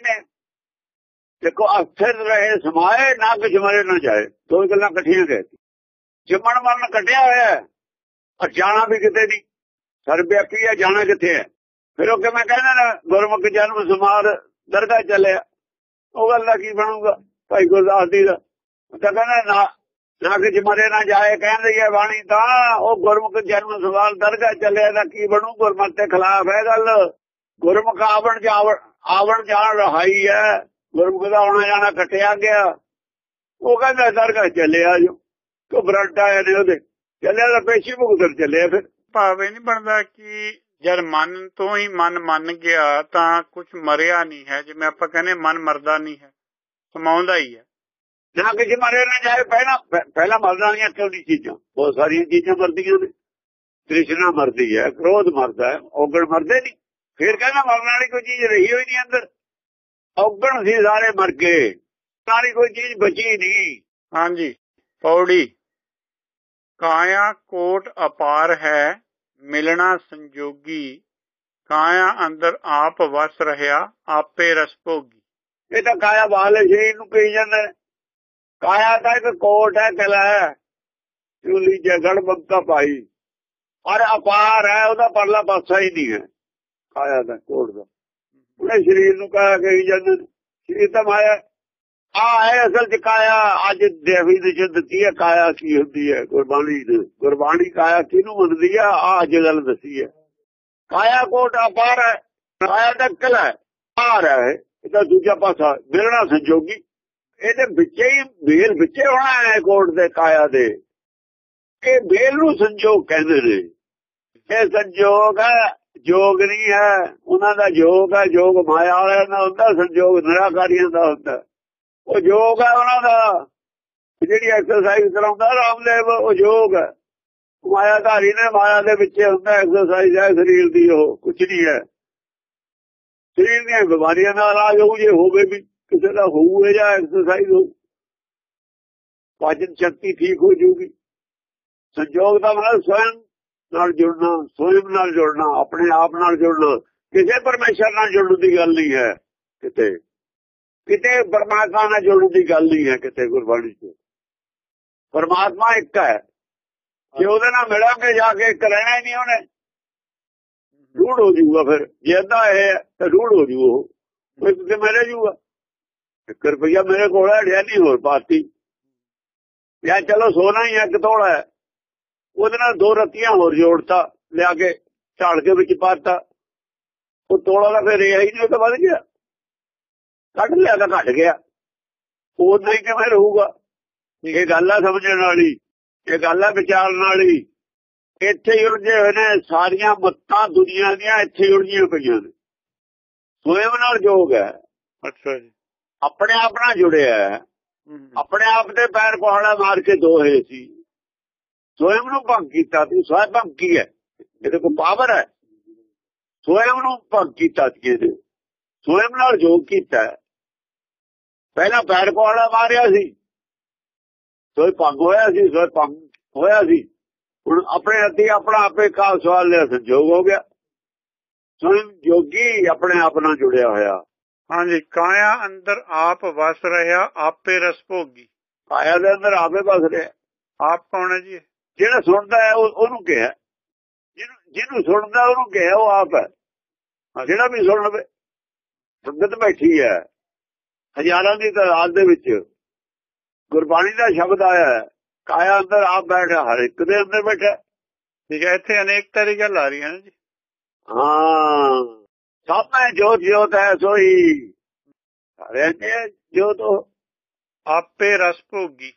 ਦੇਖੋ, ਅਸਥਿਰ ਰਹੇ, ਸਮਾਏ, ਨਾ ਕੁਝ ਮਰੇ ਨਾ ਜਾਏ। ਦੋ ਗੱਲਾਂ ਇਕੱਠੀਆਂ ਗਏ ਜੰਮਣ ਮਰਨ ਕੱਢਿਆ ਹੋਇਆ ਹੈ ਔਰ ਜਾਣਾ ਵੀ ਕਿਤੇ ਨਹੀਂ। ਸਰਵਿਆਪੀ ਹੈ, ਜਾਣਾ ਕਿੱਥੇ ਹੈ? ਫਿਰ ਉਹ ਕਿਵੇਂ ਕਹਿੰਦਾ ਨਾ, ਗੁਰਮੁਖ ਜਨਮ ਸਮਾਰ ਦਰਗਾਹ ਚੱਲਿਆ। ਉਹ ਗੱਲ ਦਾ ਕੀ ਬਣੂਗਾ? ਭਾਈ ਗੁਰਦਾਸ ਦੀ। ਦਾ ਕਹਿੰਦਾ ਨਾ ਨਾ ਕਿ ਮਰੇ ਨਾ ਜਾਏ, ਕਹਿੰਦੀ ਹੈ ਬਾਣੀ ਤਾਂ, ਉਹ ਗੁਰਮੁਖ ਜਨਮ ਸਵਾਲ ਦਰਗਾ ਚੱਲਿਆ ਤਾਂ ਕੀ ਬਣੂ? ਗੁਰਮਤ ਦੇ ਖਿਲਾਫ ਹੈ ਗੱਲ। ਗੁਰਮੁਖ ਆਵਣ ਜਾਵਣ ਆਵਣ ਜਾਣ ਰਹਾਈ ਹੈ। ਗੁਰਮੁਖ ਦਾ ਆਉਣਾ ਜਾਣਾ ਕੱਟਿਆ ਗਿਆ। ਉਹ ਕਹਿੰਦਾ ਦਰਗਾ ਚੱਲਿਆ ਜੋ। ਘਬਰਾਟ ਆਏ ਨੇ ਉਹਦੇ? ਚੱਲਿਆ ਤਾਂ ਪੇਸ਼ੀ ਭੁਗਤਰ ਚੱਲਿਆ ਫਿਰ। ਭਾਵੇਂ ਨਹੀਂ ਬਣਦਾ ਕਿ ਜਦ ਮਨ ਤੋਂ ਹੀ ਮਨ ਮੰਨ ਗਿਆ ਤਾਂ ਕੁਝ ਮਰਿਆ ਨਹੀਂ ਹੈ। ਜਿਵੇਂ ਆਪਾਂ ਕਹਿੰਦੇ ਮਨ ਮਰਦਾ ਨਹੀਂ ਹੈ। ਸਮਾਉਂਦਾ ਹੀ ਹੈ। ਨਾ ਕਿਸੇ ਮਰੇ ਨਾ ਜਾਏ ਪਹਿਲਾਂ ਪਹਿ- ਪਹਿਲਾਂ ਮਰਨ ਵਾਲੀਆਂ ਕਿਉਂ ਨਹੀਂ ਚੀਜ਼ਾਂ ਬਹੁਤ ਸਾਰੀਆਂ ਚੀਜ਼ਾਂ ਮਰਦੀਆਂ ਨੇ। ਤ੍ਰਿਸ਼ਨਾ ਮਰਦੀ ਹੈ ਕ੍ਰੋਧ ਮਰਦਾ ਹੈ ਔਗਣ ਮਰਦੇ ਨਹੀਂ। ਫਿਰ ਕਹਿੰਦਾ ਮਰਨ ਵਾਲੀ ਕੋਈ ਚੀਜ਼ ਰਹੀ ਹੋਈ ਨਹੀਂ ਅੰਦਰ। ਔਗਣ ਸੀ ਸਾਰੇ ਮਰ ਗਏ। ਸਾਰੀ ਕੋਈ ਚੀਜ਼ ਬਚੀ ਨਹੀਂ। ਹਾਂਜੀ ਪੌੜੀ। ਕਾਇਆ ਕੋਟ ਅਪਾਰ ਹੈ ਮਿਲਣਾ ਸੰਜੋਗੀ। ਕਾਇਆ ਅੰਦਰ ਆਪ ਵਸ ਰਹਾ ਆਪੇ ਰਸ ਭੋਗੀ। ਇਹ ਤਾਂ ਕਾਇਆ ਵਾਲੇ ਸਰੀਰ ਨੂੰ ਕਹੀ ਜਾਂਦਾ। ਕਾਇਆ ਦਾ ਇੱਕ ਕੋਟ ਹੈ ਕਿਲਾ ਹੈ। ਚੂਲੀ ਜਗੜ ਬੰਕਾ ਪਾਈ। ਔਰ ਅਪਾਰ ਹੈ, ਉਹਦਾ ਪਰਲਾ ਪਾਸਾ ਹੀ ਨਹੀਂ ਹੈ। ਕਾਇਆ ਦਾ ਕੋਟ ਦਾ। ਉਹਨੇ ਸਰੀਰ ਨੂੰ ਕਾਇਆ ਕਹੀ ਜਾਂਦੇ ਸਰੀਰ ਤਾਂ ਮਾਇਆ ਆ ਹੈ ਅਸਲ ਚ ਕਾਇਆ। ਅੱਜ ਦੇਵੀ ਦੀ ਜੋ ਦਿੱਤੀ ਹੈ, ਕਾਇਆ ਕੀ ਹੁੰਦੀ ਹੈ? ਗੁਰਬਾਣੀ ਦੀ। ਗੁਰਬਾਣੀ ਕਾਇਆ ਕਿਹਨੂੰ ਮੰਨਦੀ ਹੈ? ਆ ਅੱਜ ਗੱਲ ਦੱਸੀ ਹੈ। ਕਾਇਆ ਕੋਟ ਅਪਾਰ ਹੈ, ਕਾਇਆ ਦਾ ਕਿਲਾ ਹੈ। ਪਾਰ ਹੈ ਇਹਦਾ ਦੂਜਾ ਪਾਸਾ, ਮਿਲਣਾ ਸੰਜੋਗੀ। ਇਹਦੇ ਵਿੱਚੇ ਹੀ, ਬੇਲ ਵਿੱਚੇ ਹੋਣਾ ਹੈ ਕੋਟ ਦੇ ਕਾਇਆ ਦੇ। ਇਹ ਬੇਲ ਨੂੰ ਸੰਜੋਗ ਕਹਿੰਦੇ ਨੇ। ਇਹ ਸੰਜੋਗ ਹੈ, ਜੋਗ ਨਹੀਂ ਹੈ। ਉਹਨਾਂ ਦਾ ਜੋਗ ਹੈ, ਜੋਗ ਮਾਇਆ ਵਾਲਿਆਂ ਦਾ ਹੁੰਦਾ, ਸੰਜੋਗ ਨਿਰਾਕਾਰੀਆਂ ਦਾ ਹੁੰਦਾ। ਉਹ ਜੋਗ ਹੈ ਉਹਨਾਂ ਦਾ। ਜਿਹੜੀ ਐਕਸਰਸਾਈਜ਼ ਕਰਾਉਂਦਾ ਰਾਮਦੇਵ, ਉਹ ਜੋਗ ਹੈ। ਮਾਇਆਧਾਰੀ ਨੇ ਮਾਇਆ ਦੇ ਵਿੱਚ ਹੁੰਦਾ ਐਕਸਰਸਾਈਜ਼ ਹੈ, ਸਰੀਰ ਦੀ ਉਹ ਕੁਝ ਨਹੀਂ ਹੈ। ਸਰੀਰ ਦੀਆਂ ਬਿਮਾਰੀਆਂ ਦਾ ਇਲਾਜ ਹੋਊ ਜੇ ਹੋਵੇ ਵੀ ਕਿਸੇ ਦਾ ਹੋਊ ਜਾਂ ਐਕਸਰਸਾਈਜ਼ ਹੋ ਪਾਚਨ ਸ਼ਕਤੀ ਠੀਕ ਹੋ ਜੂਗੀ ਸੰਜੋਗ ਦਾ ਮਤਲਬ ਸਵਯੰ ਨਾਲ ਜੁੜਨਾ, ਸਵਯੰ ਨਾਲ ਜੁੜਨਾ, ਆਪਣੇ ਆਪ ਨਾਲ ਜੁੜਨਾ, ਕਿਸੇ ਪਰਮੇਸ਼ਰ ਨਾਲ ਜੁੜਨ ਦੀ ਗੱਲ ਨਹੀਂ ਹੈ ਕਿਤੇ। ਕਿਤੇ ਪਰਮਾਤਮਾ ਨਾਲ ਜੁੜਨ ਦੀ ਗੱਲ ਨਹੀਂ ਹੈ ਕਿਤੇ ਗੁਰਬਾਣੀ 'ਚ। ਪਰਮਾਤਮਾ ਇੱਕ ਹੈ। ਜੇ ਉਹਦੇ ਨਾਲ ਮਿਲਾਂਗੇ ਜਾ ਕੇ, ਇੱਕ ਰਹਿਣਾ ਹੀ ਨਹੀਂ ਉਹਨੇ। ਰੂੜ ਹੋ ਜਾਊਗਾ ਫਿਰ। ਜੇ ਅੱਧਾ ਇਹ ਤਾਂ ਰੂੜ ਹੋ ਜੂ ਉਹ। ਕੋਈ ਕਿਤੇ ਮਿਲੇ ਜੂਗਾ ਇੱਕ ਰੁਪਈਆ ਮੇਰੇ ਕੋਲ ਹੈ ਨਹੀਂ ਹੋਰ ਪਾਤੀ। ਜਾਂ ਚਲੋ ਸੋਨਾ ਹੀ ਇੱਕ ਤੋੜਾ ਉਹਦੇ ਨਾਲ ਦੋ ਰਤੀਆਂ ਹੋਰ ਜੋੜਤਾ, ਲਿਆ ਕੇ ਝਾੜ ਕੇ ਵਿੱਚ ਪਾਤਾ। ਉਹ ਤੋਲਾ ਦਾ ਫਿਰ ਇਹ ਹੀ ਨਹੀਂ, ਉਹ ਤਾਂ ਵੱਧ ਗਿਆ। ਕੱਢ ਲਿਆ ਤਾਂ ਘਟ ਗਿਆ। ਉਹ ਨਹੀਂ ਕਿਵੇਂ ਰਹੂਗਾ? ਇਹ ਗੱਲ ਆ ਸਮਝਣ ਵਾਲੀ, ਇਹ ਗੱਲ ਆ ਵਿਚਾਰਨ ਵਾਲੀ। ਇੱਥੇ ਉਲਝੇ ਹੋਏ ਨੇ, ਸਾਰੀਆਂ ਮੱਤਾਂ ਦੁਨੀਆ ਦੀਆਂ ਇੱਥੇ ਹੀ ਉਲਝੀਆਂ ਪਈਆਂ ਨੇ। ਸੋਇਮ ਨਾਲ ਜੋਗ ਹੈ। ਅੱਛਾ ਜੀ। ਆਪਣੇ ਆਪ ਨਾਲ ਜੁੜਿਆ ਹੈ। ਆਪਣੇ ਆਪ ਦੇ ਪੈਰ ਕੋਹੜਾ ਮਾਰ ਕੇ ਦੋਹੇ ਸੀ। ਸੋਇਮ ਨੂੰ ਭੰਗ ਕੀਤਾ ਤੂੰ ਸਵੈ ਭੰਗ ਕੀ ਹੈ। ਇਹਦੇ ਕੋਲ ਪਾਵਰ ਹੈ। ਸੋਇਮ ਨੂੰ ਭੰਗ ਕੀਤਾ ਸੀ ਇਹਦੇ। ਸੋਇਮ ਨਾਲ ਜੋਗ ਕੀਤਾ। ਪਹਿਲਾਂ ਪੈਰ ਕੋਹੜਾ ਮਾਰਿਆ ਸੀ। ਸੋਇ ਭੰਗ ਹੋਇਆ ਸੀ ਸੋਇ ਭੰਗ ਹੋਇਆ ਸੀ। ਹੁਣ ਆਪਣੇ ਅੱਧੀ ਆਪਣਾ ਆਪੇ ਕਾ ਸਵਾਲ ਲਿਆ ਸੰਜੋਗ ਹੋ ਗਿਆ। ਸੋਇਮ ਜੋਗੀ ਆਪਣੇ ਆਪ ਨਾਲ ਜੁੜਿਆ ਹੋਇਆ। ਹਾਂਜੀ ਕਾਇਆ ਅੰਦਰ ਆਪ ਵਸ ਰਹਾ ਆਪੇ ਰਸ ਭੋਗੀ। ਕਾਇਆ ਦੇ ਅੰਦਰ ਆਪੇ ਬਸ ਰਿਹਾ। ਆਪ ਕੌਣ ਹੈ ਜੀ? ਜਿਹੜਾ ਸੁਣਦਾ ਹੈ ਉਹ- ਉਹਨੂੰ ਕਿਹਾ। ਜਿਹਨੂੰ ਜਿਹਨੂੰ ਸੁਣਦਾ ਉਹਨੂੰ ਕਿਹਾ ਉਹ ਆਪ ਹੈ। ਜਿਹੜਾ ਵੀ ਸੁਣ ਲਵੇ ਸੰਗਤ ਬੈਠੀ ਹੈ। ਹਜ਼ਾਰਾਂ ਦੀ ਤਾਦਾਦ ਦੇ ਵਿੱਚ ਗੁਰਬਾਣੀ ਦਾ ਸ਼ਬਦ ਆਇਆ ਹੈ। ਕਾਇਆ ਅੰਦਰ ਆਪ ਬੈਠਾ ਹਰ ਇੱਕ ਦੇ ਅੰਦਰ ਬੈਠਾ ਠੀਕ ਹੈ ਇੱਥੇ ਅਨੇਕਤਾ ਦੀ ਗੱਲ ਆ ਰਹੀ ਹੈ ਨਾ ਜੀ। ਹਾਂ। ਸਭ ਮੈਂ ਜੋਤ ਜੋਤ ਹੈ ਸੋਈ ਸਾਰਿਆਂ ਦੇ ਜੋਤ ਉਹ ਆਪੇ ਰਸ ਭੋਗੀ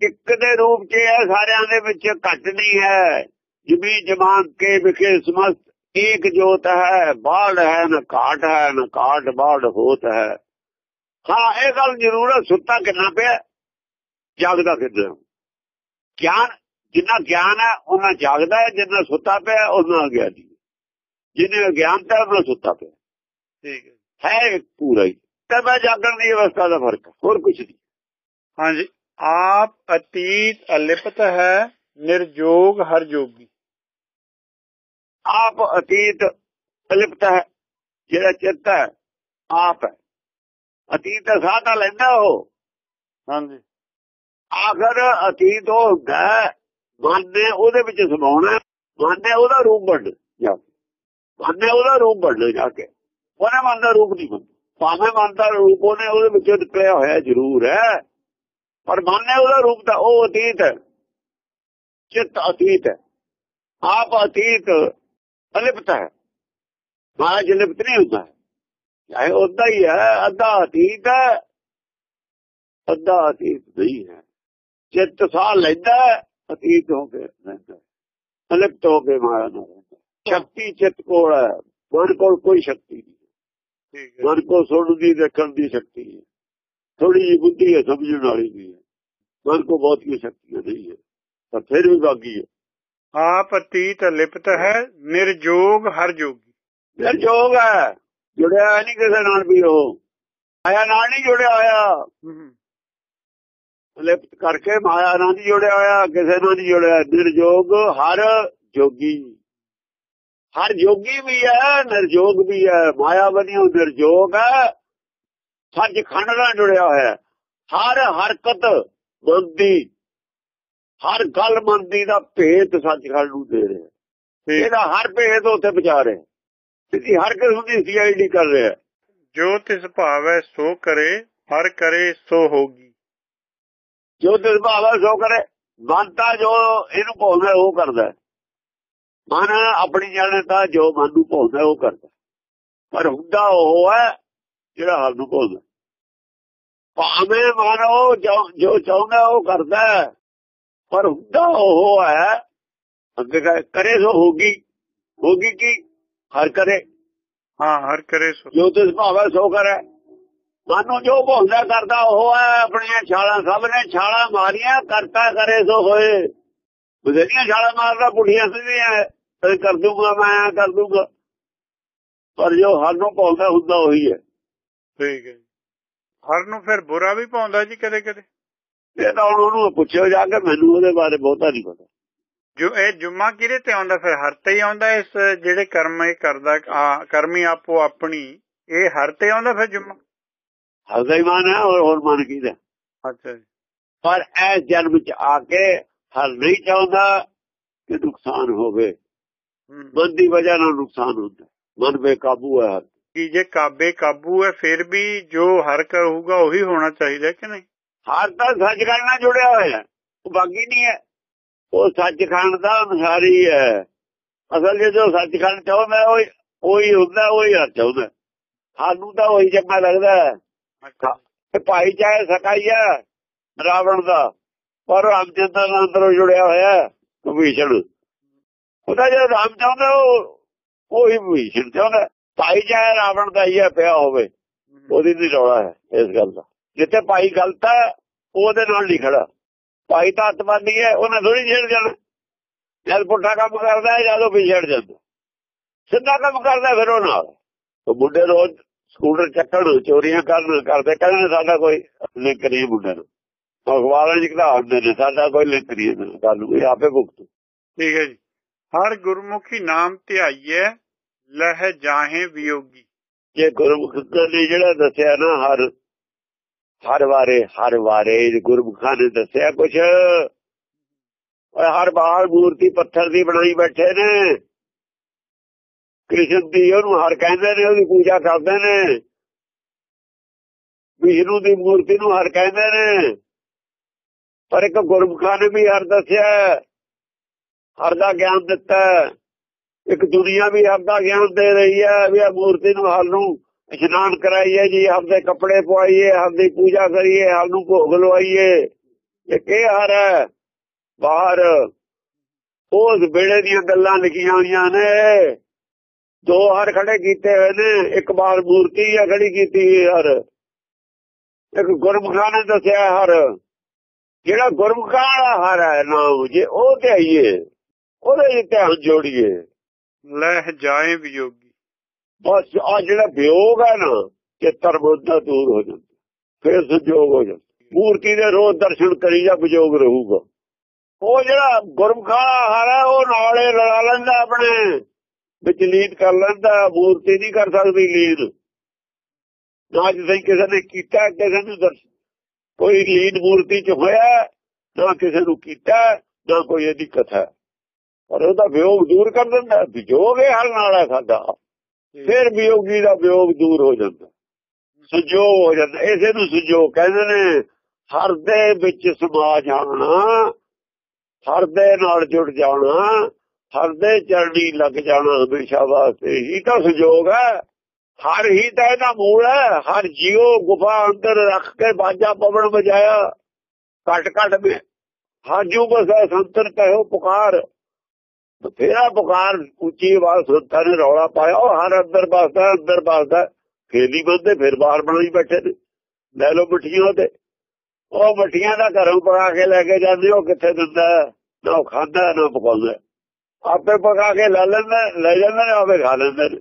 ਇੱਕ ਦੇ ਰੂਪ 'ਚ ਹੈ ਸਾਰਿਆਂ ਦੇ ਵਿੱਚ ਘਟ ਨਹੀਂ ਹੈ ਜਮੀ ਜਮਾਨ ਕੇ ਵਿਖੇ ਸਮਸਤ ਇੱਕ ਜੋਤ ਹੈ ਬਾੜ ਹੈ ਨਾ ਘਾਟ ਹੈ ਨਾ ਘਾਟ ਬਾੜ ਹੋਤ ਹੈ ਹਾਂ ਇਹ ਗੱਲ ਜ਼ਰੂਰ ਹੈ ਸੁੱਤਾ ਕਿੰਨਾ ਪਿਆ ਜਾਗਦਾ ਕਿੰਨਾ ਗਿਆਨ ਜਿੰਨਾ ਗਿਆਨ ਹੈ ਉਹਨਾਂ ਜਾਗਦਾ ਹੈ ਜਿੰਨਾ ਸੁੱਤਾ ਪਿਆ ਉਹਨਾਂ ਅਗਿਆਨੀ ਜਿਹਨੇ ਗਿਆਨਤਾ ਉਹਨਾਂ ਸੁੱਤਾ ਪਿਆ। ਠੀਕ ਹੈ। ਹੈ ਪੂਰਾ ਹੀ। ਤੇ ਮੈਂ ਜਾਗਣ ਦੀ ਅਵਸਥਾ ਦਾ ਫ਼ਰਕ ਹੋਰ ਕੁਝ ਨਹੀਂ। ਹਾਂਜੀ। ਆਪ ਅਤੀਤ ਅਲਿਪਤ ਹੈ ਨਿਰਜੋਗ ਹਰ ਜੋਗੀ। ਆਪ ਅਤੀਤ ਅਲਿਪਤ ਹੈ ਜਿਹੜਾ ਚਿੱਤ ਹੈ ਆਪ ਹੈ। ਅਤੀਤ ਦਾ ਤਾਂ ਲੈਂਦਾ ਉਹ। ਹਾਂਜੀ। ਆਖਰ ਅਤੀਤ ਉਹ ਹੁੰਦਾ ਹੈ, ਮਨ ਨੇ ਉਹਦੇ ਵਿੱਚ ਸਮਾਉਣਾ ਮਨ ਨੇ ਉਹਦਾ ਰੂਪ ਬਣ ਜਾ ਕੇ ਉਹਦਾ ਰੂਪ ਬਣ ਜਾ ਕੇ। ਉਹਨੇ ਮਨ ਦਾ ਰੂਪ ਨਹੀਂ ਬਣਦਾ ਭਾਵੇਂ ਮਨ ਦਾ ਰੂਪ ਉਹਨੇ ਉਹਦੇ ਵਿੱਚ ਨਿਕਲਿਆ ਹੋਇਆ ਜ਼ਰੂਰ ਹੈ ਪਰ ਮਨ ਨੇ ਉਹਦਾ ਰੂਪ ਤਾਂ ਉਹ ਅਤੀਤ ਹੈ। ਚਿੱਤ ਅਤੀਤ ਹੈ। ਆਪ ਅਤੀਤ ਅਲਿਪਤ ਹੈ। ਮਹਾਰਾਜ ਲਿਪਤ ਨਹੀਂ ਹੁੰਦਾ। ਚਾਹੇ ਉਦਾਂ ਹੀ ਹੈ ਅੱਧਾ ਅਤੀਤ ਹੈ ਅੱਧਾ ਅਤੀਤ ਨਹੀਂ ਹੈ। ਚਿੱਤ ਸਾਹ ਲੈਂਦਾ ਹੈ, ਅਤੀਤ ਹੋ ਕੇ ਰਹਿੰਦਾ ਅਲਿਪਤ ਹੋ ਕੇ ਮਹਾਰਾਜ ਸ਼ਕਤੀ ਚਿੱਤ ਕੋਲ ਹੈ ਮਨ ਕੋਲ ਕੋਈ ਸ਼ਕਤੀ ਨਹੀਂ ਠੀਕ ਹੈ ਮਨ ਕੋ ਸੁਣਨ ਦੀ ਦੇਖਣ ਦੀ ਸ਼ਕਤੀ ਹੈ ਥੋੜੀ ਜਿਹੀ ਬੁੱਧੀ ਹੈ ਸਮਝਣ ਵਾਲੀ ਵੀ ਹੈ ਮਨ ਕੋ ਬਹੁਤੀਆਂ ਸ਼ਕਤੀਆਂ ਨਹੀਂ ਹੈ ਪਰ ਫਿਰ ਵੀ ਬਾਗੀ ਹੈ ਆਪ ਅਤੀਤ ਲਿਪਤ ਹੈ ਨਿਰਜੋਗ ਹਰ ਜੋਗੀ ਫਿਰ ਜੋਗ ਹੈ ਜੁੜਿਆ ਹੋਇਆ ਨਹੀਂ ਕਿਸੇ ਨਾਲ ਵੀ ਉਹ ਆਇਆ ਨਾਲ ਨਹੀਂ ਜੁੜਿਆ ਹੋਇਆ ਹੂੰ ਲਿਪਤ ਕਰਕੇ ਮਾਇਆ ਨਾਲ ਨਹੀਂ ਜੁੜਿਆ ਹੋਇਆ ਕਿਸੇ ਨਾਲ ਨਹੀਂ ਜੁੜਿਆ ਨਿਰਜੋਗ ਹਰ ਜੋਗੀ ਹਰ ਜੋਗੀ ਵੀ ਹੈ ਨਿਰਜੋਗ ਵੀ ਹੈ ਮਾਇਆ ਬਣਿਓ ਨਿਰਜੋਗ ਹੈ। ਸੱਚ ਖੰਡ ਨਾਲ ਜੁੜਿਆ ਹੋਇਆ। ਹਰ ਹਰਕਤ ਮੰਦੀ ਹਰ ਗੱਲ ਮੰਦੀ ਦਾ ਭੇਤ ਸੱਚਖੰਡ ਨੂੰ ਦੇ ਰਿਹਾ ਇਹਦਾ ਹਰ ਭੇਤ ਉੱਥੇ ਪਹੁੰਚਾ ਰਿਹਾ ਸਿੱਧੀ ਹਰ ਕਿਸਮ ਦੀ ਸੀਆਈਡੀ ਕਰ ਰਿਹਾ ਜੋ ਤਿਸ ਭਾਵੈ ਸੋ ਕਰੇ ਹਰ ਕਰੇ ਸੋ ਹੋਗੀ। ਜੋ ਦਿਲ ਭਾਵਾ ਸੋ ਕਰੇ ਮਨ ਤਾਂ ਜੋ ਇਹਨੂੰ ਭਾਉਂਦਾ ਉਹ ਕਰਦਾ। ਮਨ ਆਪਣੀ ਜਾਣਦਾ ਜੋ ਮਨ ਨੂੰ ਭਾਉਂਦਾ ਉਹ ਕਰਦਾ। ਪਰ ਹੁੰਦਾ ਉਹ ਹੈ ਜਿਹੜਾ ਹਰ ਨੂੰ ਭਾਉਂਦਾ। ਭਾਵੇਂ ਮਨ ਉਹ ਜੋ- ਜੋ ਚਾਹੁੰਦਾ ਉਹ ਕਰਦਾ। ਪਰ ਹੁੰਦਾ ਉਹ ਹੈ ਅੱਗੇ ਕਰੇ ਸੋ ਹੋਗੀ ਹੋਗੀ ਕੀ? ਹਰ ਕਰੇ। ਹਾਂ ਹਰ ਕਰੇ ਸੋ। ਜੋ ਤਿਸ ਭਾਵੇਂ ਸੋ ਕਰੇ। ਮਨ ਜੋ ਭਾਉਂਦਾ ਕਰਦਾ ਉਹ ਹੈ ਆਪਣੀਆਂ ਛਾਲਾਂ ਸਭ ਨੇ ਛਾਲਾਂ ਮਾਰੀਆਂ ਕਰਤਾ ਕਰੇ ਸੋ ਹੋਏ। ਬਜ਼ਰੀਆਂ ਛਾਲਾਂ ਮਾਰਦਾ ਪੁੱਠੀਆਂ ਸਿੱਧੀਆਂ। ਇਹ ਕਰ ਦੂੰਗਾ ਮੈਂ ਐਂ ਕਰ ਦੂੰਗਾ। ਪਰ ਜੋ ਹਰ ਨੂੰ ਭਾਉਂਦਾ ਹੁੰਦਾ ਉਹੀ ਹੈ। ਠੀਕ ਹੈ। ਹਰ ਨੂੰ ਫਿਰ ਬੁਰਾ ਵੀ ਪਾਉਂਦਾ ਜੀ ਕਦੇ ਕਦੇ? ਇਹ ਤਾਂ ਉਹਨੂੰ ਪੁੱਛਿਓ ਜਾ ਕੇ ਮੈਨੂੰ ਉਹਦੇ ਬਾਰੇ ਬਹੁਤਾ ਨਹੀਂ ਪਤਾ। ਜੋ ਇਹ ਜੁਮਾ ਕਿਹਦੇ ਤੇ ਆਉਂਦਾ? ਫਿਰ ਹਰ ਤੇ ਹੀ ਆਉਂਦਾ ਇਸ ਜਿਹੜੇ ਕਰਮ ਇਹ ਕਰਦਾ ਆ, ਕਰਮੀ ਆਪੋ ਆਪਣੀ ਇਹ ਹਰ ਤੇ ਆਉਂਦਾ ਫਿਰ ਜੁਮਾ? ਹਰ ਦਾ ਹੀ ਮਨ ਹੈ ਔਰ ਹੋਰ ਮਨ ਕੀਦਾ ਅੱਛਾ ਜੀ। ਪਰ ਇਸ ਜਨਮ ਚ ਆ ਕੇ ਹਰ ਨਹੀਂ ਚਾਹੁੰਦਾ ਕਿ ਨੁਕਸਾਨ ਹੋਵੇ। ਮਨ ਦੀ ਵਜ੍ਹਾ ਨਾਲ ਨੁਕਸਾਨ ਹੁੰਦਾ ਮਨ ਬੇਕਾਬੂ ਹੈ ਹਰ। ਕਿ ਜੇ ਕਾਬੇ ਕਾਬੂ ਹੈ ਫਿਰ ਵੀ ਜੋ ਹਰ ਕਰੂਗਾ ਉਹੀ ਹੋਣਾ ਚਾਹੀਦਾ ਕਿ ਨਹੀਂ? ਹਰ ਤਾਂ ਸੱਚਖੰਡ ਨਾਲ ਜੁੜਿਆ ਹੋਇਆ ਹੈ। ਉਹ ਬਾਗੀ ਨਹੀਂ ਹੈ। ਉਹ ਸੱਚਖੰਡ ਦਾ ਅਨਸਾਰੀ ਹੈ। ਅਸਲ ਜੇ ਜੋ ਸੱਚਖੰਡ ਚਾਹੁੰਦਾ ਉਹ ਉਹੀ ਹੁੰਦਾ ਉਹੀ ਹਰ ਚਾਹੁੰਦਾ ਸਾਨੂੰ ਤਾਂ ਉਹੀ ਚੰਗਾ ਲੱਗਦਾ ਹੈ। ਅੱਛਾ। ਤੇ ਭਾਈ ਚਾਹੇ ਸਕਾਈ ਹੈ ਰਾਵਣ ਦਾ ਪਰ ਨਾਲ ਅੰਦਰੋਂ ਜੁੜਿਆ ਹੋਇਆ ਹੈ ਵਿਭੀਸ਼ਣ ਉਹਦਾ ਜੇ ਰਾਮ ਚਾਹੁੰਦਾ ਉਹ ਉਹੀ ਵਿਭੀਸ਼ਣ ਚਾਹੁੰਦਾ ਭਾਈ ਚਾਹੇ ਰਾਵਣ ਦਾ ਹੀ ਹੈ ਪਿਆ ਹੋਵੇ ਉਹਦੀ ਨਹੀਂ ਰੌਲਾ ਹੈ ਇਸ ਗੱਲ ਦਾ। ਜਿੱਥੇ ਭਾਈ ਗਲਤ ਹੈ ਉਹਦੇ ਨਾਲ ਨਹੀਂ ਖੜਾ। ਭਾਈ ਤਾਂ ਅਤਵਾਦੀ ਹੈ ਉਹਨੇ ਥੋੜੀ ਛੇੜ ਜਾਣਾ ਜਦ ਪੁੱਠਾ ਕੰਮ ਕਰਦਾ ਹੈ ਜਦੋਂ ਵੀ ਛੇੜ ਜਾਂਦਾ ਸਿੱਧਾ ਕੰਮ ਕਰਦਾ ਫਿਰ ਉਹ ਨਾਲ। ਉਹ ਮੁੰਡੇ ਰੋਜ਼ ਸਕੂਟਰ ਚੱਕਣ ਚੋਰੀਆਂ ਕਰਨ ਕਰਦੇ। ਕਹਿੰਦੇ ਸਾਡਾ ਕੋਈ ਲਿੰਕ ਨਹੀਂ ਮੁੰਡੇ ਨੂੰ। ਅਖਬਾਰਾਂ ਚ ਕਿਹਾ ਹੁੰਦੇ ਨੇ ਸਾਡਾ ਕੋਈ ਲਿੰਕ ਨਹੀਂ। ਗੱਲ ਇਹ ਆਪੇ ਭੁਗਤੂ। ਠੀਕ ਹੈ ਜੀ। ਹਰ ਗੁਰਮੁਖੀ ਨਾਮ ਧਿਆਈਐ, ਲਹਿ ਜਾਹੇ ਵਿਯੋਗੀ। ਜੇ ਗੁਰਮੁਖ ਨੇ ਜਿਹੜਾ ਦੱਸਿਆ ਨਾ, ਹਰ ਹਰ ਵਾਰੇ ਹਰ ਵਾਰੇ ਗੁਰਮੁਖਾਂ ਨੇ ਦੱਸਿਆ ਕੁਛ ਹਰ ਬਾਹਰ ਮੂਰਤੀ ਪੱਥਰ ਦੀ ਬਣਾਈ ਬੈਠੇ ਨੇ। ਕ੍ਰਿਸ਼ਨ ਦੀ ਉਹਨੂੰ ਹਰ ਕਹਿੰਦੇ ਨੇ, ਉਹਦੀ ਪੂਜਾ ਕਰਦੇ ਨੇ। ਵਿਸ਼ਨੂੰ ਦੀ ਮੂਰਤੀ ਨੂੰ ਹਰ ਕਹਿੰਦੇ ਨੇ। ਪਰ ਇੱਕ ਗੁਰਮੁਖਾਂ ਨੇ ਵੀ ਹਰ ਦੱਸਿਆ ਹਰ ਦਾ ਗਿਆਨ ਦਿੱਤਾ ਹੈ। ਇੱਕ ਦੁਨੀਆ ਵੀ ਹਰ ਦਾ ਗਿਆਨ ਦੇ ਰਹੀ ਹੈ ਵੀ ਇਹ ਮੂਰਤੀ ਨੂੰ ਹਰ ਨੂੰ ਇਸ਼ਨਾਨ ਕਰਾਈਏ ਜੀ, ਹਰ ਦੇ ਕੱਪੜੇ ਪਵਾਈਏ, ਹਰ ਦੀ ਪੂਜਾ ਕਰੀਏ, ਹਰ ਨੂੰ ਭੋਗ ਲਵਾਈਏ। ਇਹ ਕੀ ਹਰ ਹੈ? ਬਾਹਰ। ਉਸ ਵੇਲੇ ਦੀਆਂ ਗੱਲਾਂ ਲਿਖੀਆਂ ਹੋਈਆਂ ਨੇ। ਦੋ ਹਰ ਖੜੇ ਕੀਤੇ ਹੋਏ ਨੇ। ਇੱਕ ਬਾਰ ਮੂਰਤੀ ਆ ਖੜੀ ਕੀਤੀ ਹਰ। ਇੱਕ ਗੁਰਮੁਖਾਂ ਨੇ ਦੱਸਿਆ ਹਰ। ਜਿਹੜਾ ਗੁਰਮੁਖਾਂ ਵਾਲਾ ਹਰ ਹੈ ਨਾਮ, ਜੇ ਉਹ ਤੇ ਆਈਏ। ਉਹਦੇ ਧਿਆਨ ਜੋੜੀਏ ਲਹਿ ਜਾਏ ਵਿਯੋਗੀ ਬਸ ਆ ਜਿਹੜਾ ਵਿਯੋਗ ਹੈ ਨਾ ਚਿੱਤਰ ਬੁੱਧਾ ਦੂਰ ਹੋ ਜਾਂਦਾ ਫਿਰ ਸੰਜੋਗ ਹੋ ਜਾਂਦਾ। ਮੂਰਤੀ ਦੇ ਰੋਜ਼ ਦਰਸ਼ਨ ਕਰੀ ਜਾਂ ਵਿਯੋਗ ਰਹੂਗਾ। ਉਹ ਜਿਹੜਾ ਗੁਰਮੁਖਾ ਹਰ ਹੈ ਉਹ ਨਾਲੇ ਲੜਾ ਲੈਂਦਾ ਆਪਣੇ। ਵਿੱਚ ਲੀਨ ਕਰ ਲੈਂਦਾ ਮੂਰਤੀ ਨਹੀਂ ਕਰ ਸਕਦੀ ਲੀਨ। ਨਾ ਜਿਵੇਂ ਕਿਸੇ ਨੇ ਕੀਤਾ ਕਿਸੇ ਨੂੰ ਦਰਸ਼ ਕੋਈ ਲੀਨ ਮੂਰਤੀ ਚ ਹੋਇਆ ਨਾ ਕਿਸੇ ਨੂੰ ਕੀਤਾ ਨਾ ਕੋਈ ਇਹਦੀ ਕਥਾ। ਪਰ ਉਹਦਾ ਵਿਯੋਗ ਦੂਰ ਕਰ ਦਿੰਦਾ ਵਿਜੋਗ ਇਹ ਹਰ ਨਾਲ ਹੈ ਸਾਡਾ। ਫਿਰ ਵਿਯੋਗੀ ਦਾ ਵਿਯੋਗ ਦੂਰ ਹੋ ਜਾਂਦਾ। ਸੰਜੋਗ ਹੋ ਜਾਂਦਾ। ਇਸੇ ਨੂੰ ਸੰਜੋਗ ਕਹਿੰਦੇ ਨੇ। ਹਰ ਦੇ ਵਿੱਚ ਸਮਾ ਜਾਣਾ ਹਰ ਦੇ ਨਾਲ ਜੁੜ ਜਾਣਾ ਹਰ ਦੇ ਚਰਣੀ ਲੱਗ ਜਾਣਾ ਹਮੇਸ਼ਾ ਵਾਸਤੇ। ਹੀ ਤਾਂ ਸੰਜੋਗ ਹੈ। ਹਰ ਹੀ ਤਾਂ ਇਹਦਾ ਮੂਲ ਹੈ। ਹਰ ਜੀਉ ਗੁਫਾ ਅੰਦਰ ਰੱਖ ਕੇ ਬਾਜਾ ਪਵਨ ਵਜਾਇਆ। ਘਟ ਘਟ ਮੇ। ਹਾਜੂ ਬਸਾ ਸੰਤਨ ਕਹਿਓ ਪੁਕਾਰ। ਤੇਰਾ ਪੁਕਾਰ ਉੱਚੀ ਆਵਾਜ਼ ਸੰਤਾਂ ਨੇ ਰੌਲਾ ਪਾਇਆ। ਉਹ ਹਰ ਅੰਦਰ ਬਸਦਾ ਅੰਦਰ ਬਸਦਾ ਫੇਰ ਖੇਲੀ ਬੰਦੇ ਫਿਰ ਬਾਹਰ ਬਣਾਈ ਬੈਠੇ ਨੇ। ਲੈ ਲੋ ਮਠੀਆਂ ਤੇ। ਉਹ ਮਠੀਆਂ ਦਾ ਘਰੋਂ ਪਕਾ ਕੇ ਲੈ ਕੇ ਜਾਂਦੇ, ਉਹ ਕਿੱਥੇ ਦਿੰਦਾ? ਨਾ ਉਹ ਖਾਂਦਾ, ਨਾ ਪਕਾਉਂਦਾ। ਆਪੇ ਪਕਾ ਕੇ ਲੈ ਲੈਂਦਾ, ਲੈ ਜਾਂਦੇ ਨੇ, ਆਪੇ ਖਾ ਲੈਂਦੇ ਨੇ।